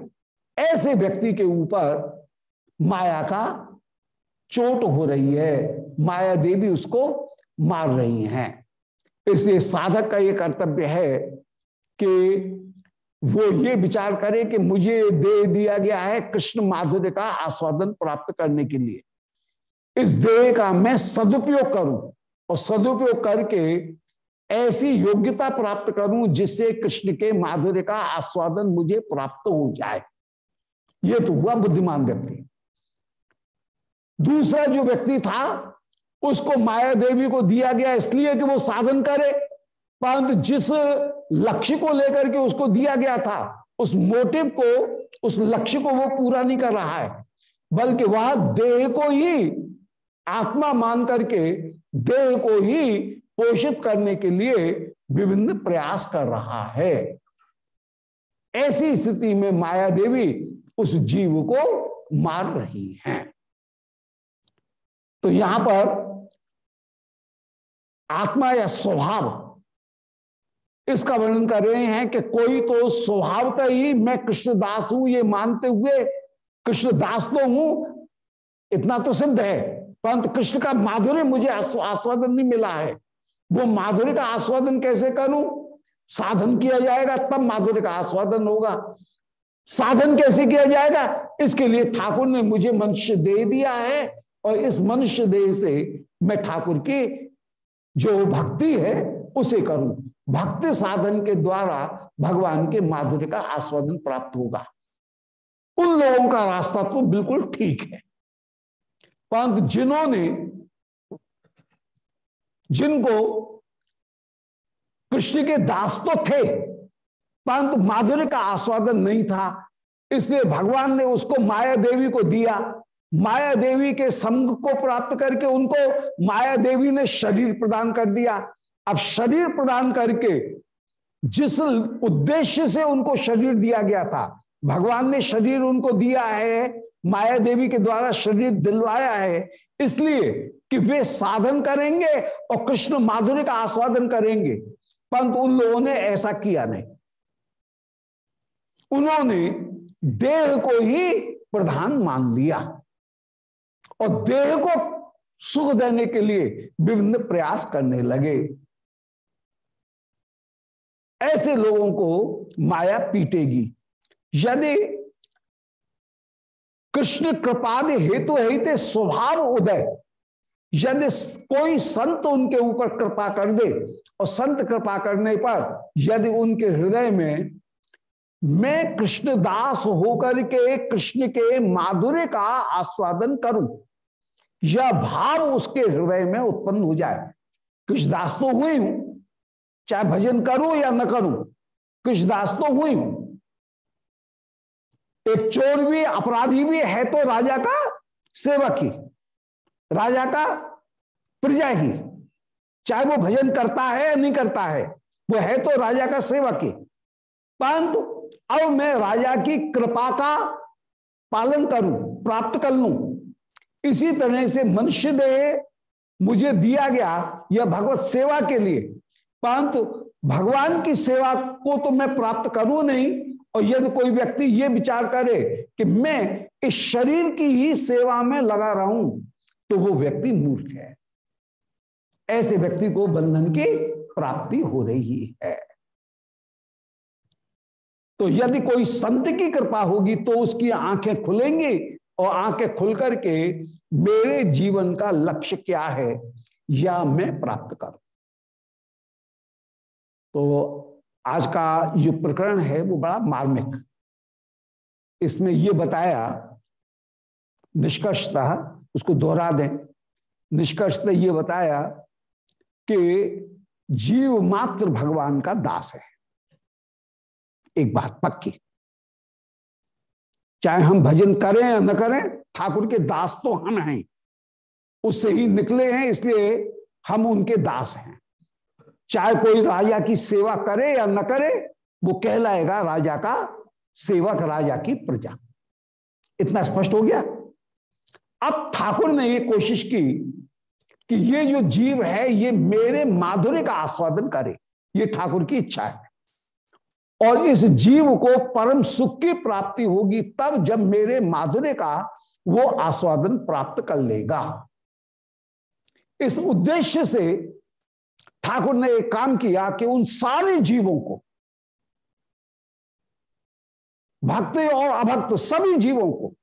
ऐसे व्यक्ति के ऊपर माया का चोट हो रही है। माया देवी उसको मार रही हैं। इसलिए साधक का यह कर्तव्य है कि वो ये विचार करे कि मुझे दे दिया गया है कृष्ण माधुर्य का आस्वादन प्राप्त करने के लिए। इस देह का मैं सदुपयोग करूँ और सदुपयोग करके ऐसी योग्यता प्राप्त करूँ जिससे कृष्ण के माधुर्य का आस्वादन मुझे प्राप्त हो जाए। ये तो हुआ बुद्धिमान व्यक्ति। दूसरा जो व्यक्ति था, उसको माया देवी को दिया गया इसलिए कि वो साधन करे, परंतु जिस लक्ष्य को लेकर के उसको दिया गया था, उस मोटिव को, उस लक्ष्य को वो पूरा नहीं कर रहा है, बल्कि वह देह को ही आत्मा मान करके देह को ही पोषित करने के लिए विभिन्न प्रयास कर रहा है। ऐसी स्थिति में माया देवी उस जीव को मार रही हैं। तो यहाँ पर आत्मा या स्वभाव, इसका वर्णन कर रहे हैं कि कोई तो स्वभावतः ही मैं कृष्णदास हूँ, ये मानते हुए कृष्णदास तो हूँ, इतना तो सिद्ध है। परंतु कृष्ण का माधुर्य मुझे आस्वादन नहीं मिला है। वो माधुर्य का आस्वादन कैसे करूँ? साधन किया जाएगा, तब माधुर्य का आस्वादन होगा। साधन कैसे किया जाएगा? इसके लिए ठाकुर ने मुझे मनुष्य दे दिया है और इस मनुष्य देह से मैं ठाकुर की जो भक्ति है, उसे करूँ। भक्ति साधन के द्वारा भगवान के माधुर्य का आस्वादन प्राप्त होगा। उन लोगों का रास्ता तो बिल्कुल ठीक है। परंतु जिन्होंने, जिनको कृष्ण के दास तो थे परंतु माधुर्य का आस्वादन नहीं था, इसलिए भगवान ने उसको माया देवी को दिया। माया देवी के संग को प्राप्त करके उनको माया देवी ने शरीर प्रदान कर दिया। अब शरीर प्रदान करके जिस उद्देश्य से उनको शरीर दिया गया था, भगवान ने शरीर उनको दिया है माया देवी के द्वारा शरीर दिलवाया है, इसलिए कि वे साधन करेंगे और कृष्ण माधुर्य का आस्वादन करेंगे। परंतु उन लोगों ने ऐसा किया नहीं। उन्होंने देह को ही प्रधान मान लिया और देह को सुख देने के लिए विभिन्न प्रयास करने लगे। ऐसे लोगों को माया पीटेगी। यदि कृष्ण कृपाद हेतु हिते स्वभाव उदय। यदि कोई संत उनके ऊपर कृपा कर दे और संत कृपा करने पर यदि उनके हृदय में मैं कृष्णदास होकर के कृष्ण के माधुर्य का आस्वादन करूँ, यह भाव उसके हृदय में उत्पन्न हो जाए। कृष्णदास तो हुई हूँ, चाहे भजन करूँ या न करूँ, कृष्णदास तो हुई हूँ। एक चोर भी, अपराधी भी है तो राजा का सेवक ही। राजा का प्रजा ही। चाहे वो भजन करता है या नहीं करता है, वो है तो राजा का सेवक ही। परंतु अब मैं राजा की कृपा का पालन करूँ, प्राप्त कर लू। इसी तरह से मनुष्य देह मुझे दिया गया, यह भगवत सेवा के लिए। परंतु भगवान की सेवा को तो मैं प्राप्त करूँ नहीं और यदि कोई व्यक्ति ये विचार करे कि मैं इस शरीर की ही सेवा में लगा रहूँ तो वो व्यक्ति मूर्ख है। ऐसे व्यक्ति को बंधन की प्राप्ति हो रही है। तो यदि कोई संत की कृपा होगी तो उसकी आँखें खुलेंगी और आँखें खुल करके मेरे जीवन का लक्ष्य क्या है, या मैं प्राप्त करूँ? तो आज का जो प्रकरण है वो बड़ा मार्मिक। इसमें ये बताया, निष्कर्षता उसको दोहरा दें। निष्कर्षता ये बताया कि जीव मात्र भगवान का दास है। एक बात पक्की। चाहे हम भजन करें या न करें, ठाकुर के दास तो हम हैं। उससे ही निकले हैं, इसलिए हम उनके दास हैं। चाहे कोई राजा की सेवा करे या न करे, वो कहलाएगा राजा का सेवक, राजा की प्रजा। इतना स्पष्ट हो गया? अब ठाकुर ने ये कोशिश की कि ये जो जीव है, ये मेरे माधुर्य का आस्वादन करे। ये ठाकुर की इच्छा है। और इस जीव को परम सुख की प्राप्ति होगी तब जब मेरे माधुर्य का वो आस्वादन प्राप्त कर लेगा। इस उद्देश्य से ठाकुर ने एक काम किया कि उन सारे जीवों को, भक्त और अभक्त सभी जीवों को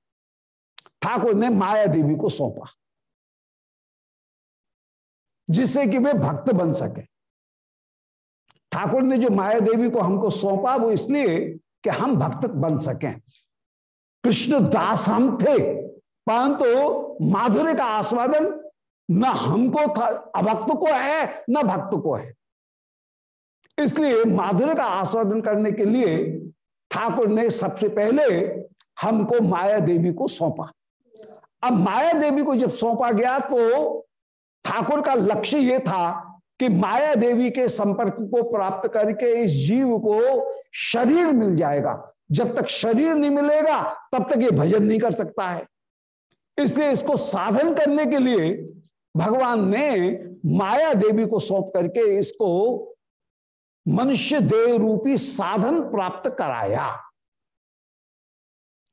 ठाकुर ने माया देवी को सौंपा, जिससे कि वे भक्त बन सके। ठाकुर ने जो माया देवी को हमको सौंपा, वो इसलिए कि हम भक्त बन सकें। कृष्ण दास हम थे, परंतु माधुर्य का आस्वादन न हमको अभक्त को है, न भक्त को है। इसलिए माधुर्य का आस्वादन करने के लिए ठाकुर ने सबसे पहले हमको माया देवी को सौंपा। अब माया देवी को जब सौंपा गया तो ठाकुर का लक्ष्य यह था कि माया देवी के संपर्क को प्राप्त करके इस जीव को शरीर मिल जाएगा। जब तक शरीर नहीं मिलेगा, तब तक ये भजन नहीं कर सकता है। इसलिए इसको साधन करने के लिए भगवान ने माया देवी को सौंप करके इसको मनुष्य देव रूपी साधन प्राप्त कराया।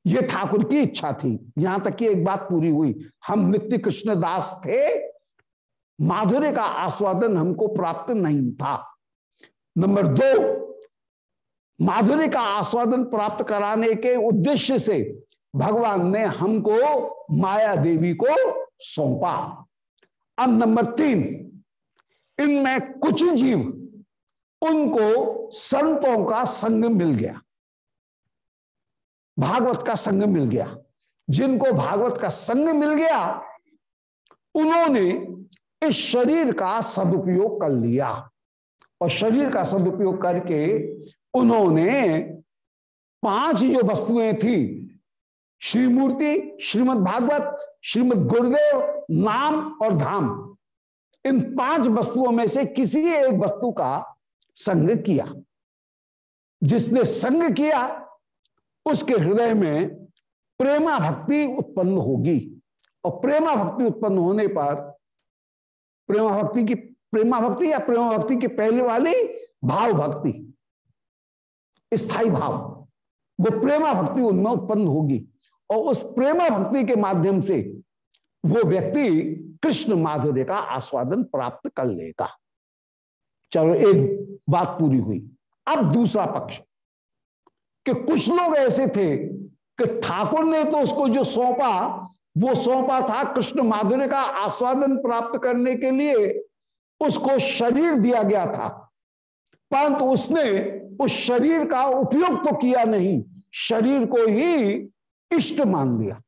ये ठाकुर की इच्छा थी। यहाँ तक कि एक बात पूरी हुई। हम नित्य कृष्ण दास थे। माधुर्य का आस्वादन हमको प्राप्त नहीं था। नंबर दो, माधुर्य का आस्वादन प्राप्त कराने के उद्देश्य से भगवान ने हमको माया देवी को सौंपा। अब नंबर तीन, इनमें कुछ जीव उनको संतों का संग मिल गया, भागवत का संग मिल गया। जिनको भागवत का संग मिल गया, उन्होंने इस शरीर का सदुपयोग कर लिया। और शरीर का सदुपयोग करके उन्होंने पाँच जो वस्तुएँ थी श्रीमूर्ति, श्रीमद भागवत, श्रीमद गुरुदेव, नाम और धाम। इन पाँच वस्तुओं में से किसी एक वस्तु का संग किया। जिसने संग किया, उसके हृदय में प्रेमा भक्ति उत्पन्न होगी। और प्रेमा भक्ति उत्पन्न होने पर प्रेमा भक्ति की प्रेमा भक्ति या प्रेमा भक्ति की पहले वाली भाव भक्ति स्थायी भाव, वो प्रेमा भक्ति उनमें उत्पन्न होगी। और उस प्रेमा भक्ति के माध्यम से वो व्यक्ति कृष्ण माधुर्य का आस्वादन प्राप्त कर लेगा चलो, एक बात पूरी हुई। अब दूसरा पक्ष, कि कुछ लोग ऐसे थे कि ठाकुर ने तो उसको जो सौंपा, वो सौंपा था कृष्ण माधुर्य का आस्वादन प्राप्त करने के लिए, उसको शरीर दिया गया था। परंतु उसने उस शरीर का उपयोग तो किया नहीं, शरीर को ही इष्ट मान लिया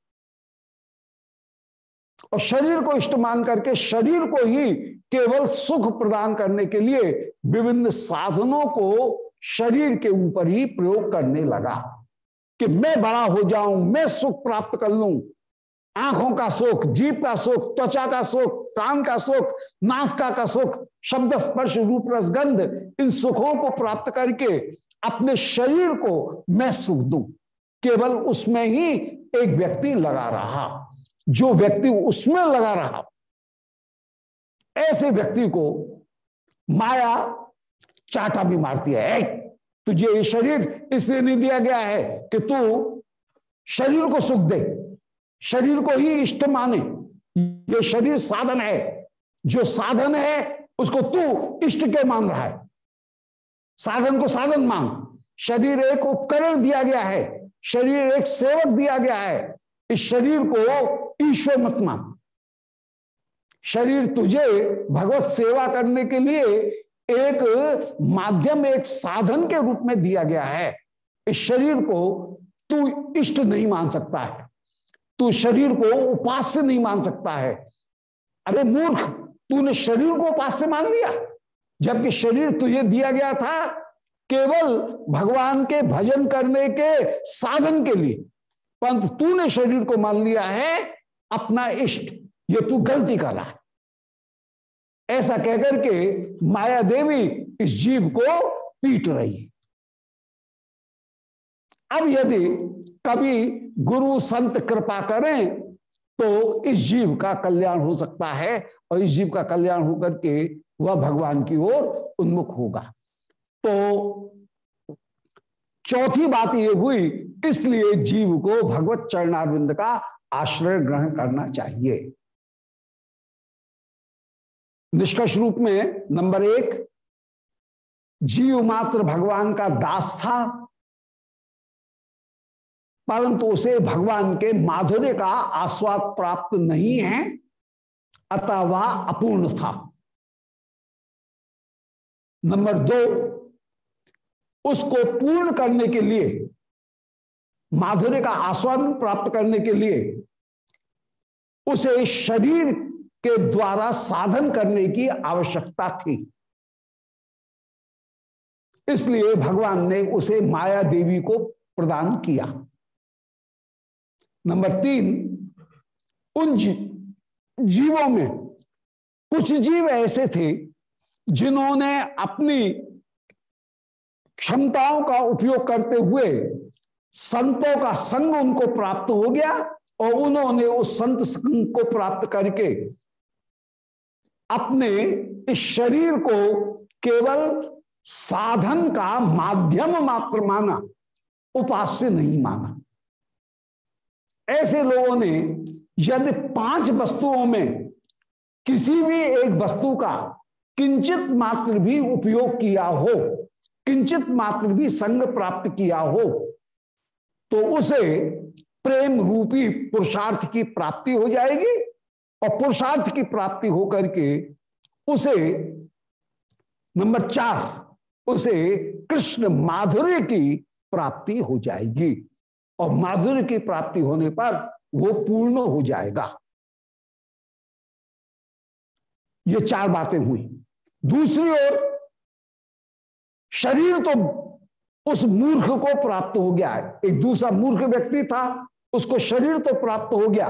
और शरीर को इष्ट मान करके शरीर को ही केवल सुख प्रदान करने के लिए विभिन्न साधनों को शरीर के ऊपर ही प्रयोग करने लगा कि मैं बड़ा हो जाऊँ, मैं सुख प्राप्त कर लू। आँखों का सुख जीप का सुख, त्वचा का सुख, कान का सुख नासका का सुख, शब्द स्पर्श, रूप रसगंध इन सुखों को प्राप्त करके अपने शरीर को मैं सुख दूँ। केवल उसमें ही एक व्यक्ति लगा रहा। जो व्यक्ति उसमें लगा रहा, ऐसे व्यक्ति को माया, चाटा भी मारती है। तुझे ये शरीर इसलिए नहीं दिया गया है कि तू शरीर को सुख दे, शरीर को ही इष्ट माने। ये शरीर साधन है। जो साधन है, उसको तू इष्ट के मान रहा है? साधन को साधन मान। शरीर एक उपकरण दिया गया है। शरीर एक सेवक दिया गया है। इस शरीर को ईश्वर मत मान। शरीर तुझे भगवत सेवा करने के लिए एक माध्यम, एक साधन के रूप में दिया गया है। इस शरीर को तू इष्ट नहीं मान सकता है। तू शरीर को उपास्य नहीं मान सकता है। अरे मूर्ख, तूने शरीर को उपास्य मान लिया? जबकि शरीर तुझे दिया गया था केवल भगवान के भजन करने के साधन के लिए। परंतु तूने शरीर को मान लिया है, अपना इष्ट, ये तू गलती कर रहा है। ऐसा कहकर के माया देवी इस जीव को पीट रही अब यदि कभी गुरु संत कृपा करें तो इस जीव का कल्याण हो सकता है, और इस जीव का कल्याण होकर के वह भगवान की ओर उन्मुख होगा। तो चौथी बात ये हुई, इसलिए जीव को भगवत चरणारविंद का आश्रय ग्रहण करना चाहिए। निष्कर्ष रूप में नंबर एक, जीव मात्र भगवान का दास था, परंतु उसे भगवान के माधुर्य का आस्वाद प्राप्त नहीं है, अतः वह अपूर्ण था। नंबर दो उसको पूर्ण करने के लिए, माधुर्य का आस्वादन प्राप्त करने के लिए, उसे शरीर के द्वारा साधन करने की आवश्यकता थी। इसलिए भगवान ने उसे माया देवी को प्रदान किया। नंबर तीन, उन जीवों में कुछ जीव ऐसे थे जिन्होंने अपनी क्षमताओं का उपयोग करते हुए संतों का संग उनको प्राप्त हो गया और उन्होंने उस संत संग को प्राप्त करके अपने इस शरीर को केवल साधन का माध्यम मात्र माना, उपास्य नहीं माना। ऐसे लोगों ने यदि पाँच वस्तुओं में किसी भी एक वस्तु का किंचित मात्र भी उपयोग किया हो किंचित मात्र भी संग प्राप्त किया हो तो उसे प्रेम रूपी पुरुषार्थ की प्राप्ति हो जाएगी और पुरुषार्थ की प्राप्ति होकर के उसे नंबर चार, उसे कृष्ण माधुर्य की प्राप्ति हो जाएगी। और माधुर्य की प्राप्ति होने पर वो पूर्ण हो जाएगा। ये चार बातें हुई। दूसरी ओर शरीर तो उस मूर्ख को प्राप्त हो गया है। एक दूसरा मूर्ख व्यक्ति था, उसको शरीर तो प्राप्त हो गया।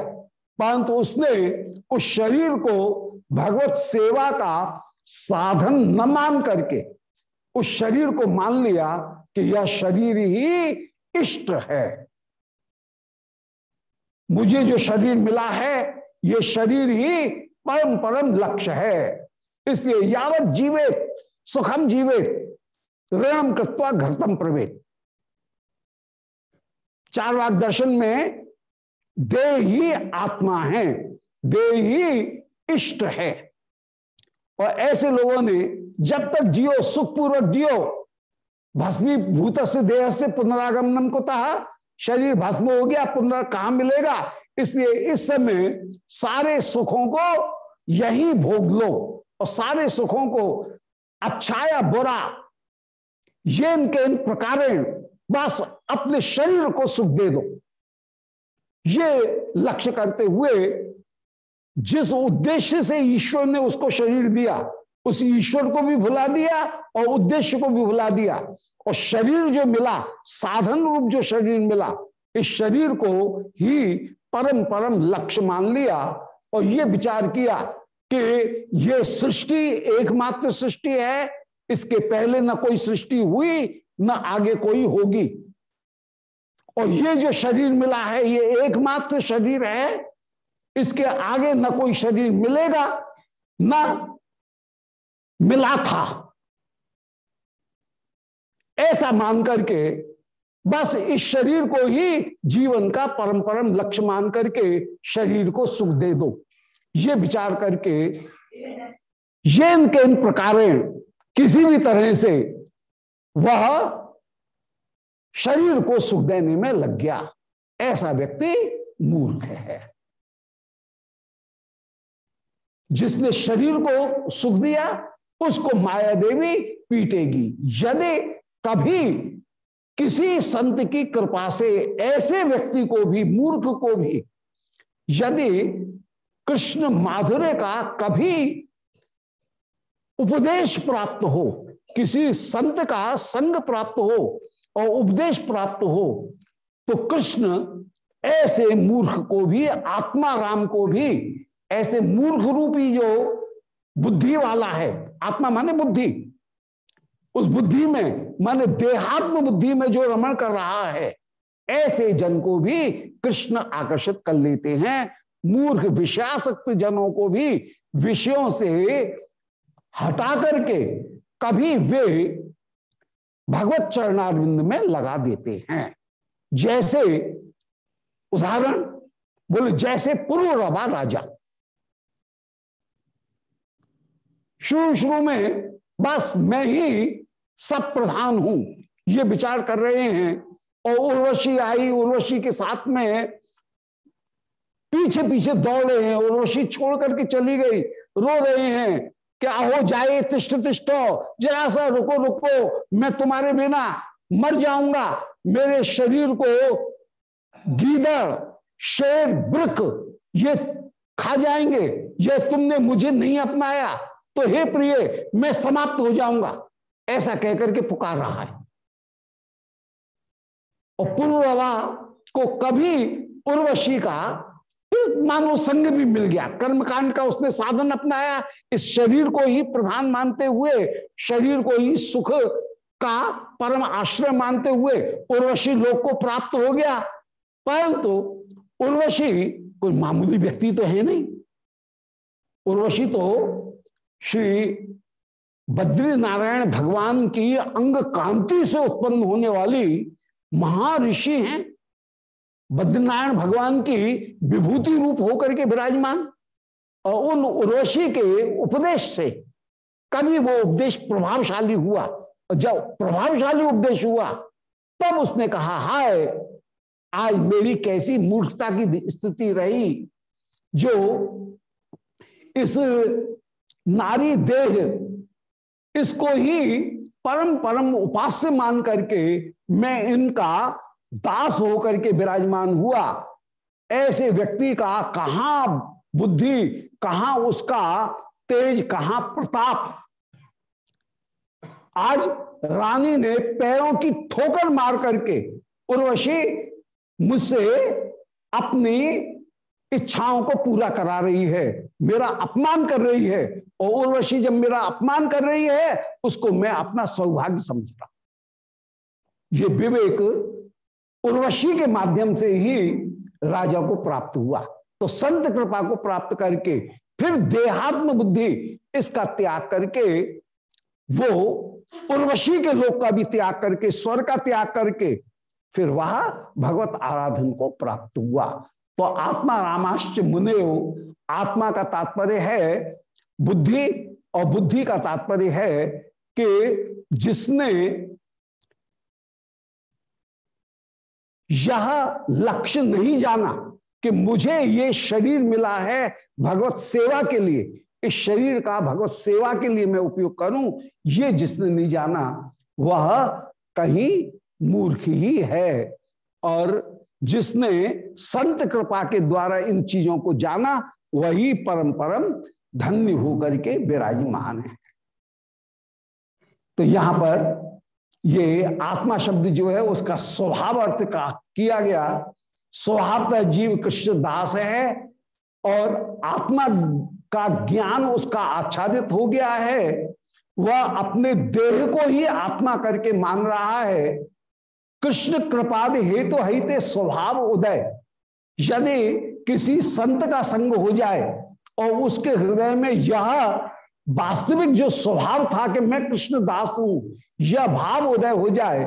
परंतु उसने उस शरीर को भगवत सेवा का साधन न मान करके उस शरीर को मान लिया कि यह शरीर ही इष्ट है। मुझे जो शरीर मिला है, ये शरीर ही परम परम लक्ष्य है। इसलिए यावत जीवित, सुखम जीवित ऋणम कृत्वा घरतम प्रवेश चार वाक दर्शन में दे ही आत्मा है दे ही इष्ट है। और ऐसे लोगों ने जब तक जियो, सुखपूर्वक जियो, भस्मी भूत से देह से पुनरागमनम को कहा शरीर भस्म हो गया पुनर् कहा मिलेगा। इसलिए इस समय सारे सुखों को यही भोग लो और सारे सुखों को अच्छा या बुरा ये इनके इन प्रकार बस अपने शरीर को सुख दे दो। ये लक्ष्य करते हुए जिस उद्देश्य से ईश्वर ने उसको शरीर दिया, उस ईश्वर को भी भुला दिया और उद्देश्य को भी भुला दिया। और शरीर जो मिला, साधन रूप जो शरीर मिला, इस शरीर को ही परम परम लक्ष्य मान लिया और ये विचार किया कि ये सृष्टि एकमात्र सृष्टि है इसके पहले न कोई सृष्टि हुई, न आगे कोई होगी। और ये जो शरीर मिला है, ये एकमात्र शरीर है, इसके आगे न कोई शरीर मिलेगा, न मिला था। ऐसा मान करके, बस इस शरीर को ही जीवन का परम परम लक्ष्य मान करके शरीर को सुख दे दो। ये विचार करके, ये इनके इन प्रकार किसी भी तरह से वह शरीर को सुख देने में लग गया। ऐसा व्यक्ति मूर्ख है। जिसने शरीर को सुख दिया, उसको माया देवी पीटेगी। यदि कभी किसी संत की कृपा से ऐसे व्यक्ति को भी, मूर्ख को भी, यदि कृष्ण माधुर्य का कभी उपदेश प्राप्त हो, किसी संत का संग प्राप्त हो और उपदेश प्राप्त हो तो कृष्ण ऐसे मूर्ख को भी, आत्मा राम को भी, ऐसे मूर्ख रूपी जो बुद्धि वाला है, आत्मा माने बुद्धि, उस बुद्धि में, माने देहात्म बुद्धि में जो रमण कर रहा है, ऐसे जन को भी कृष्ण आकर्षित कर लेते हैं, मूर्ख विषयासक्त जनों को भी, विषयों से हटा करके कभी वे भगवत चरणारविंद में लगा देते हैं। जैसे, उदाहरण, बोले, जैसे पूर्व रवा राजा। शुरू शुरू में बस मैं ही सब प्रधान हूँ, ये विचार कर रहे हैं, और उर्वशी आई, उर्वशी के साथ में पीछे पीछे दौड़ रहे हैं, उर्वशी छोड़ करके चली गई, रो रहे हैं क्या हो जाए तिष्ट तिष्टो जरा सा रुको रुको, मैं तुम्हारे बिना मर जाऊँगा। मेरे शरीर को गीदड़, शेर ब्रक ये खा जाएँगे। ये तुमने मुझे नहीं अपनाया। तो हे प्रिय, मैं समाप्त हो जाऊँगा। ऐसा कहकर के पुकार रहा है। और पूर्ववा को कभी उर्वशी का मानो संग भी मिल गया। कर्मकांड का उसने साधन अपनाया। इस शरीर को ही प्रधान मानते हुए, शरीर को ही सुख का परम आश्रय मानते हुए उर्वशी लोक को प्राप्त हो गया। परंतु उर्वशी, कोई मामूली व्यक्ति तो है नहीं। उर्वशी तो श्री बद्री नारायण भगवान की अंग कांति से उत्पन्न होने वाली महर्षि हैं। बद्रीनारायण भगवान की विभूति रूप होकर के विराजमान और उन उर्वशी के उपदेश से कभी वो उपदेश प्रभावशाली हुआ। और जब प्रभावशाली उपदेश हुआ, तब उसने कहा, हाय, आज मेरी कैसी मूर्खता की स्थिति रही जो इस नारी देह इसको ही परम परम उपास्य मान करके मैं इनका दास होकर के विराजमान हुआ। ऐसे व्यक्ति का कहा बुद्धि, कहा उसका तेज, कहा प्रताप। आज रानी ने पैरों की ठोकर मार करके उर्वशी मुझसे अपनी इच्छाओं को पूरा करा रही है, मेरा अपमान कर रही है और उर्वशी जब मेरा अपमान कर रही है, उसको मैं अपना सौभाग्य समझ रहा ये विवेक उर्वशी के माध्यम से ही राजा को प्राप्त हुआ। तो संत कृपा को प्राप्त करके, फिर देहात्म बुद्धि इसका त्याग करके, वो उर्वशी के लोक का भी त्याग करके, स्वर का त्याग करके, फिर वह भगवत आराधन को प्राप्त हुआ। तो आत्मा रामाश्च मुने आत्मा का तात्पर्य है बुद्धि, और बुद्धि का तात्पर्य है कि जिसने यह लक्ष्य नहीं जाना कि मुझे ये शरीर मिला है भगवत सेवा के लिए, इस शरीर का भगवत सेवा के लिए मैं उपयोग करूँ, ये जिसने नहीं जाना, वह कहीं मूर्ख ही है। और जिसने संत कृपा के द्वारा इन चीज़ों को जाना, वही परम परम धन्य होकर के विराजमान है। तो यहाँ पर ये आत्मा शब्द जो है, उसका स्वभाव अर्थ का किया गया। स्वभावतः जीव कृष्ण दास है और आत्मा का ज्ञान उसका आच्छादित हो गया है। वह अपने देह को ही आत्मा करके मान रहा है। कृष्ण कृपाद हेतु हिते स्वभाव उदय। यदि किसी संत का संग हो जाए और उसके हृदय में यह वास्तविक जो स्वभाव था कि मैं कृष्ण दास हूँ यह भाव उदय हो जाए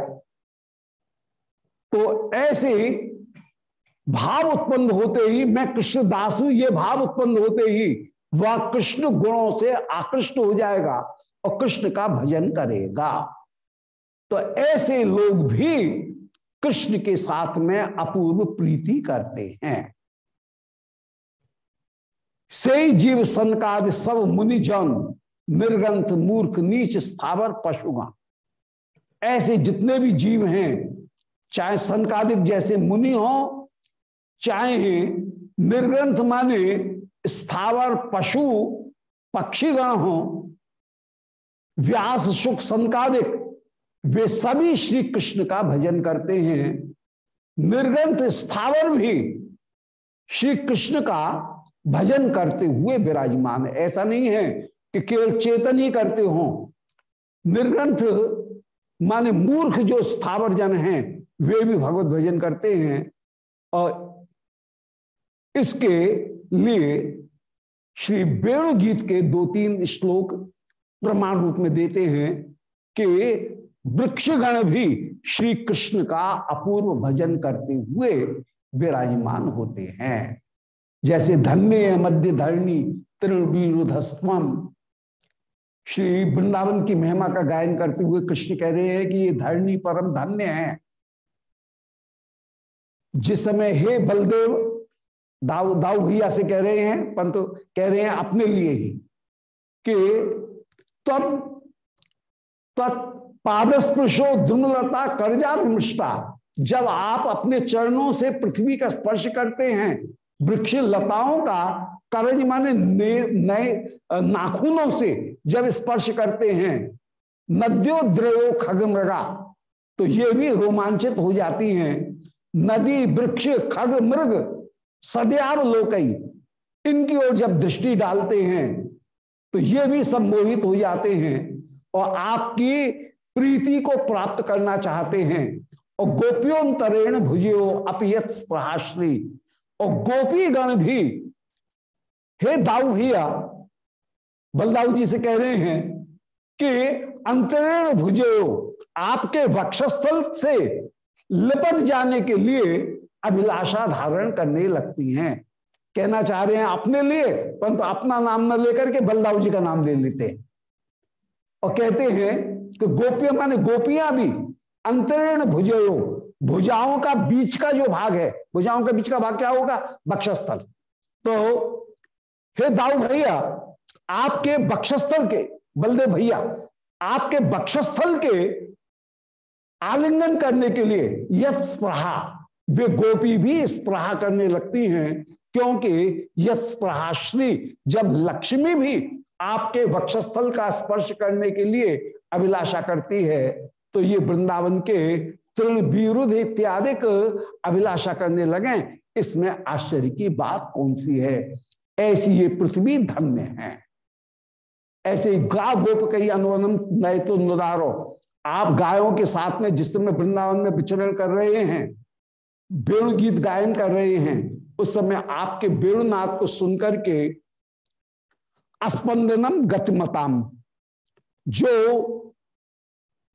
तो ऐसे भाव उत्पन्न होते ही, मैं कृष्ण दास ये भाव उत्पन्न होते ही, वह कृष्ण गुणों से आकृष्ट हो जाएगा और कृष्ण का भजन करेगा। तो ऐसे लोग भी कृष्ण के साथ में अपूर्व प्रीति करते हैं। से जीव संकाद सब मुनिजन निर्गंथ मूर्ख नीच स्थावर पशुगण। ऐसे जितने भी जीव हैं, चाहे संकादिक जैसे मुनि हो, चाहे निर्ग्रंथ माने स्थावर, पशु, पक्षीगण हो, व्यास, सुख, संकादिक, वे सभी श्री कृष्ण का भजन करते हैं। निर्ग्रंथ स्थावर भी श्री कृष्ण का भजन करते हुए विराजमान। ऐसा नहीं है कि केवल चेतन ही करते हो। निर्ग्रंथ माने मूर्ख जो स्थावर जन हैं, वे भी भगवत भजन करते हैं और इसके लिए श्री वेणु गीत के दो तीन श्लोक प्रमाण रूप में देते हैं कि वृक्षगण भी श्री कृष्ण का अपूर्व भजन करते हुए विराजमान होते हैं। जैसे धन्य मध्य धरणी तृणवीरुधस्वम श्री वृंदावन की महिमा का गायन करते हुए कृष्ण कह रहे हैं कि ये धरणी परम धन्य है। जिस समय हे बलदेव, दाऊ दाऊ भैया से कह रहे हैं, परंतु कह रहे हैं अपने लिए ही कि तब तत्पादस्पृशो दुर्मलता कर्जा मृष्टा जब आप अपने चरणों से पृथ्वी का स्पर्श करते हैं वृक्ष लताओं का करज माने नए, नाखूनों से जब स्पर्श करते हैं नद्यो द्रयो खग मृगा तो ये भी रोमांचित हो जाती हैं। नदी, वृक्ष, खग, मृग, सदैव लोकई। इनकी ओर जब दृष्टि डालते हैं तो ये भी सम्मोहित हो जाते हैं और आपकी प्रीति को प्राप्त करना चाहते हैं। और गोपियों भुजियो अपियत प्रहाश्री और गोपी गण भी, हे दाऊ भैया बलदाऊ जी से कह रहे हैं कि अंतरेण भुजयो आपके वक्षस्थल से लिपट जाने के लिए अभिलाषा धारण करने लगती हैं। कहना चाह रहे हैं अपने लिए, परंतु अपना नाम न लेकर के बलदाऊ जी का नाम ले लेते हैं। और कहते हैं कि गोपियाँ, माने गोपियाँ भी अंतरेण भुजयो भुजाओं का बीच का जो भाग है, भुजाओं का बीच का भाग क्या होगा? बक्षस्थल तो हे दाऊ भैया आपके बक्षस्थल के, बलदेव भैया, आपके बक्षस्थल के आलिंगन करने के लिए यश स्प्रहा, वे गोपी भी स्प्रहा करने लगती हैं, क्योंकि यश स्प्रहाश्री जब लक्ष्मी भी आपके वक्षस्थल का स्पर्श करने के लिए अभिलाषा करती है तो ये वृंदावन के तृण विरुद्ध इत्यादि अभिलाषा करने लगे, इसमें आश्चर्य की बात कौन सी है? ऐसी ये पृथ्वी धन्य है। ऐसे गा गोप कई अनुवनम नए तो नुदारो आप गायों के साथ में जिस समय वृंदावन में विचरण कर रहे हैं वेणु गीत गायन कर रहे हैं, उस समय आपके वेणुनाथ को सुनकर के अस्पंदनम गतिमताम, जो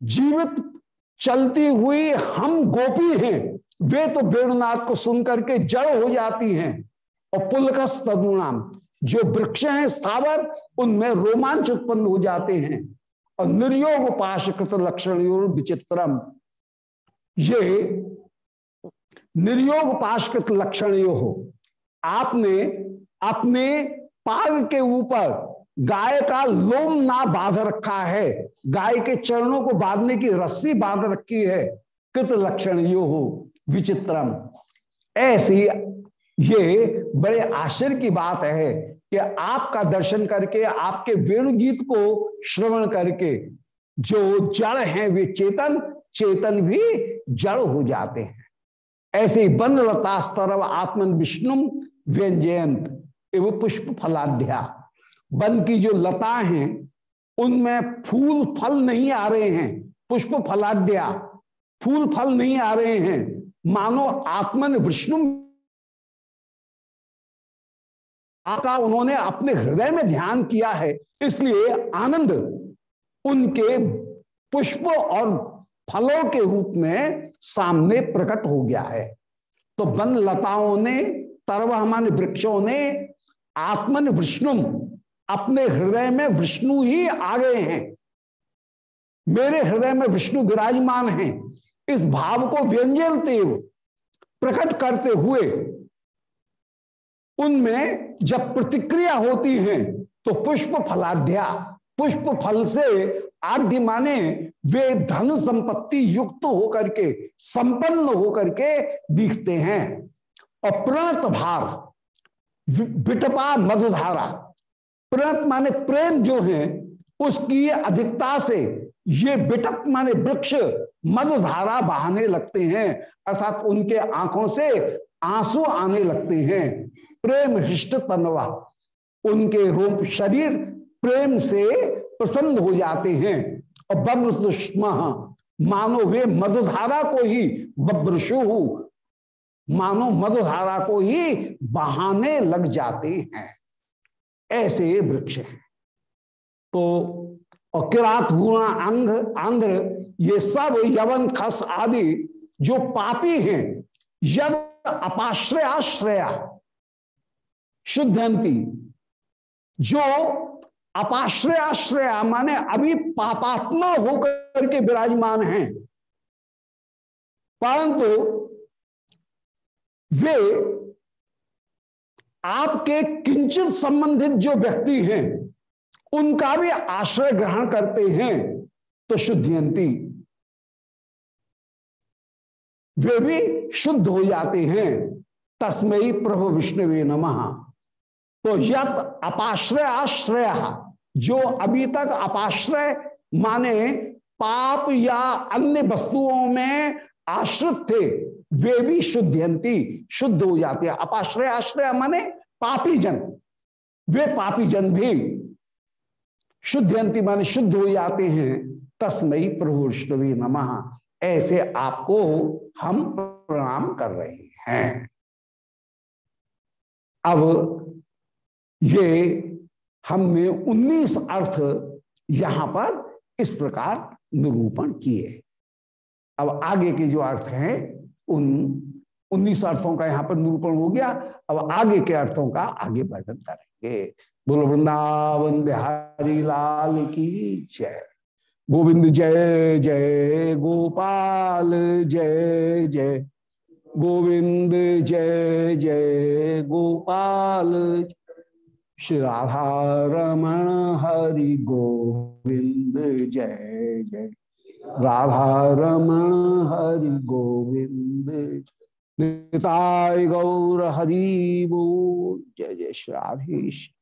जीवित चलती हुई हम गोपी हैं, वे तो वेणुनाथ को सुनकर के जड़ हो जाती हैं, और पुलकस तदुणाम जो वृक्ष हैं सावर, उनमें रोमांच उत्पन्न हो जाते हैं। और निर्योग पाशकृत लक्षण विचित्रम। ये निर्योग पाशकृत लक्षण हो आपने अपने पाग के ऊपर गाय का लोम ना बाँध रखा है। गाय के चरणों को बांधने की रस्सी बाँध रखी है। कृत लक्षण यो हो विचित्रम। ऐसी ये बड़े आश्चर्य की बात है कि आपका दर्शन करके, आपके वेणु गीत को श्रवण करके, जो जड़ हैं वे चेतन चेतन भी जड़ हो जाते हैं। ऐसे ही वन लता स्तरव आत्मन विष्णु व्यंजयंत एवं पुष्प फलाध्या वन की जो लता हैं, उनमें फूल फल नहीं आ रहे हैं पुष्प फलाध्या फूल फल नहीं आ रहे हैं। मानो आत्मन विष्णु आपका उन्होंने अपने हृदय में ध्यान किया है, इसलिए आनंद उनके पुष्प और फलों के रूप में सामने प्रकट हो गया है। तो वन लताओं ने, तरवहमान वृक्षों ने, आत्मन विष्णु अपने हृदय में विष्णु ही आ गए हैं। मेरे हृदय में विष्णु विराजमान हैं। इस भाव को व्यंजन तेव प्रकट करते हुए उनमें जब प्रतिक्रिया होती है तो पुष्प फलाढ़ पुष्प फल से आद्य माने वे धन संपत्ति युक्त होकर के, संपन्न होकर के दिखते हैं। और प्रणत भार विटपा मधुधारा। प्रणत माने प्रेम जो है, उसकी अधिकता से ये बिटप माने वृक्ष मधुधारा बहाने लगते हैं, अर्थात उनके आँखों से आँसू आने लगते हैं। प्रेम हृष्ट तनवा उनके रूप शरीर प्रेम से प्रसन्न हो जाते हैं। और बब्र मानो वे मधुधारा को ही बब्रशु मानो मधुधारा को ही बहाने लग जाते हैं। ऐसे वृक्ष हैं। तो और किरात गुणा अंग, आंध्र, ये सब यवन, खस आदि जो पापी हैं, यद अपाश्रयाश्रया। शुद्धंती, जो अपाश्रयाश्रया, माने अभी पापात्मा होकर के विराजमान हैं। परंतु वे आपके किंचित संबंधित जो व्यक्ति हैं, उनका भी आश्रय ग्रहण करते हैं तो शुद्धियंती। वे भी शुद्ध हो जाते हैं। तस्मयी प्रभु विष्णुवे नमः। तो यत अपाश्रय आश्रय, जो अभी तक अपाश्रय माने पाप या अन्य वस्तुओं में आश्रित थे, वे भी शुद्धियंती, शुद्ध हो जाते हैं। अपाश्रय आश्रय माने पापी जन। वे पापी जन भी शुद्धियंती माने शुद्ध हो जाते हैं। तस्मयी प्रभु विष्णुवी नमः। ऐसे आपको हम प्रणाम कर रहे हैं। अब ये हमने 19 अर्थ यहाँ पर इस प्रकार निरूपण किए। अब आगे के जो अर्थ हैं, उन 19 अर्थों का यहाँ पर निरूपण हो गया। अब आगे के अर्थों का आगे वर्णन करेंगे। बोलो वृंदावन बिहारी लाल की जय। गोविंद जय जय गोपाल, जय जय। गोविंद जय जय गोपाल। श्री राधा रमण हरि गोविंद जय जय। राधा रमण हरि गोविंद निताय गौर हरि बोल जय जय श्री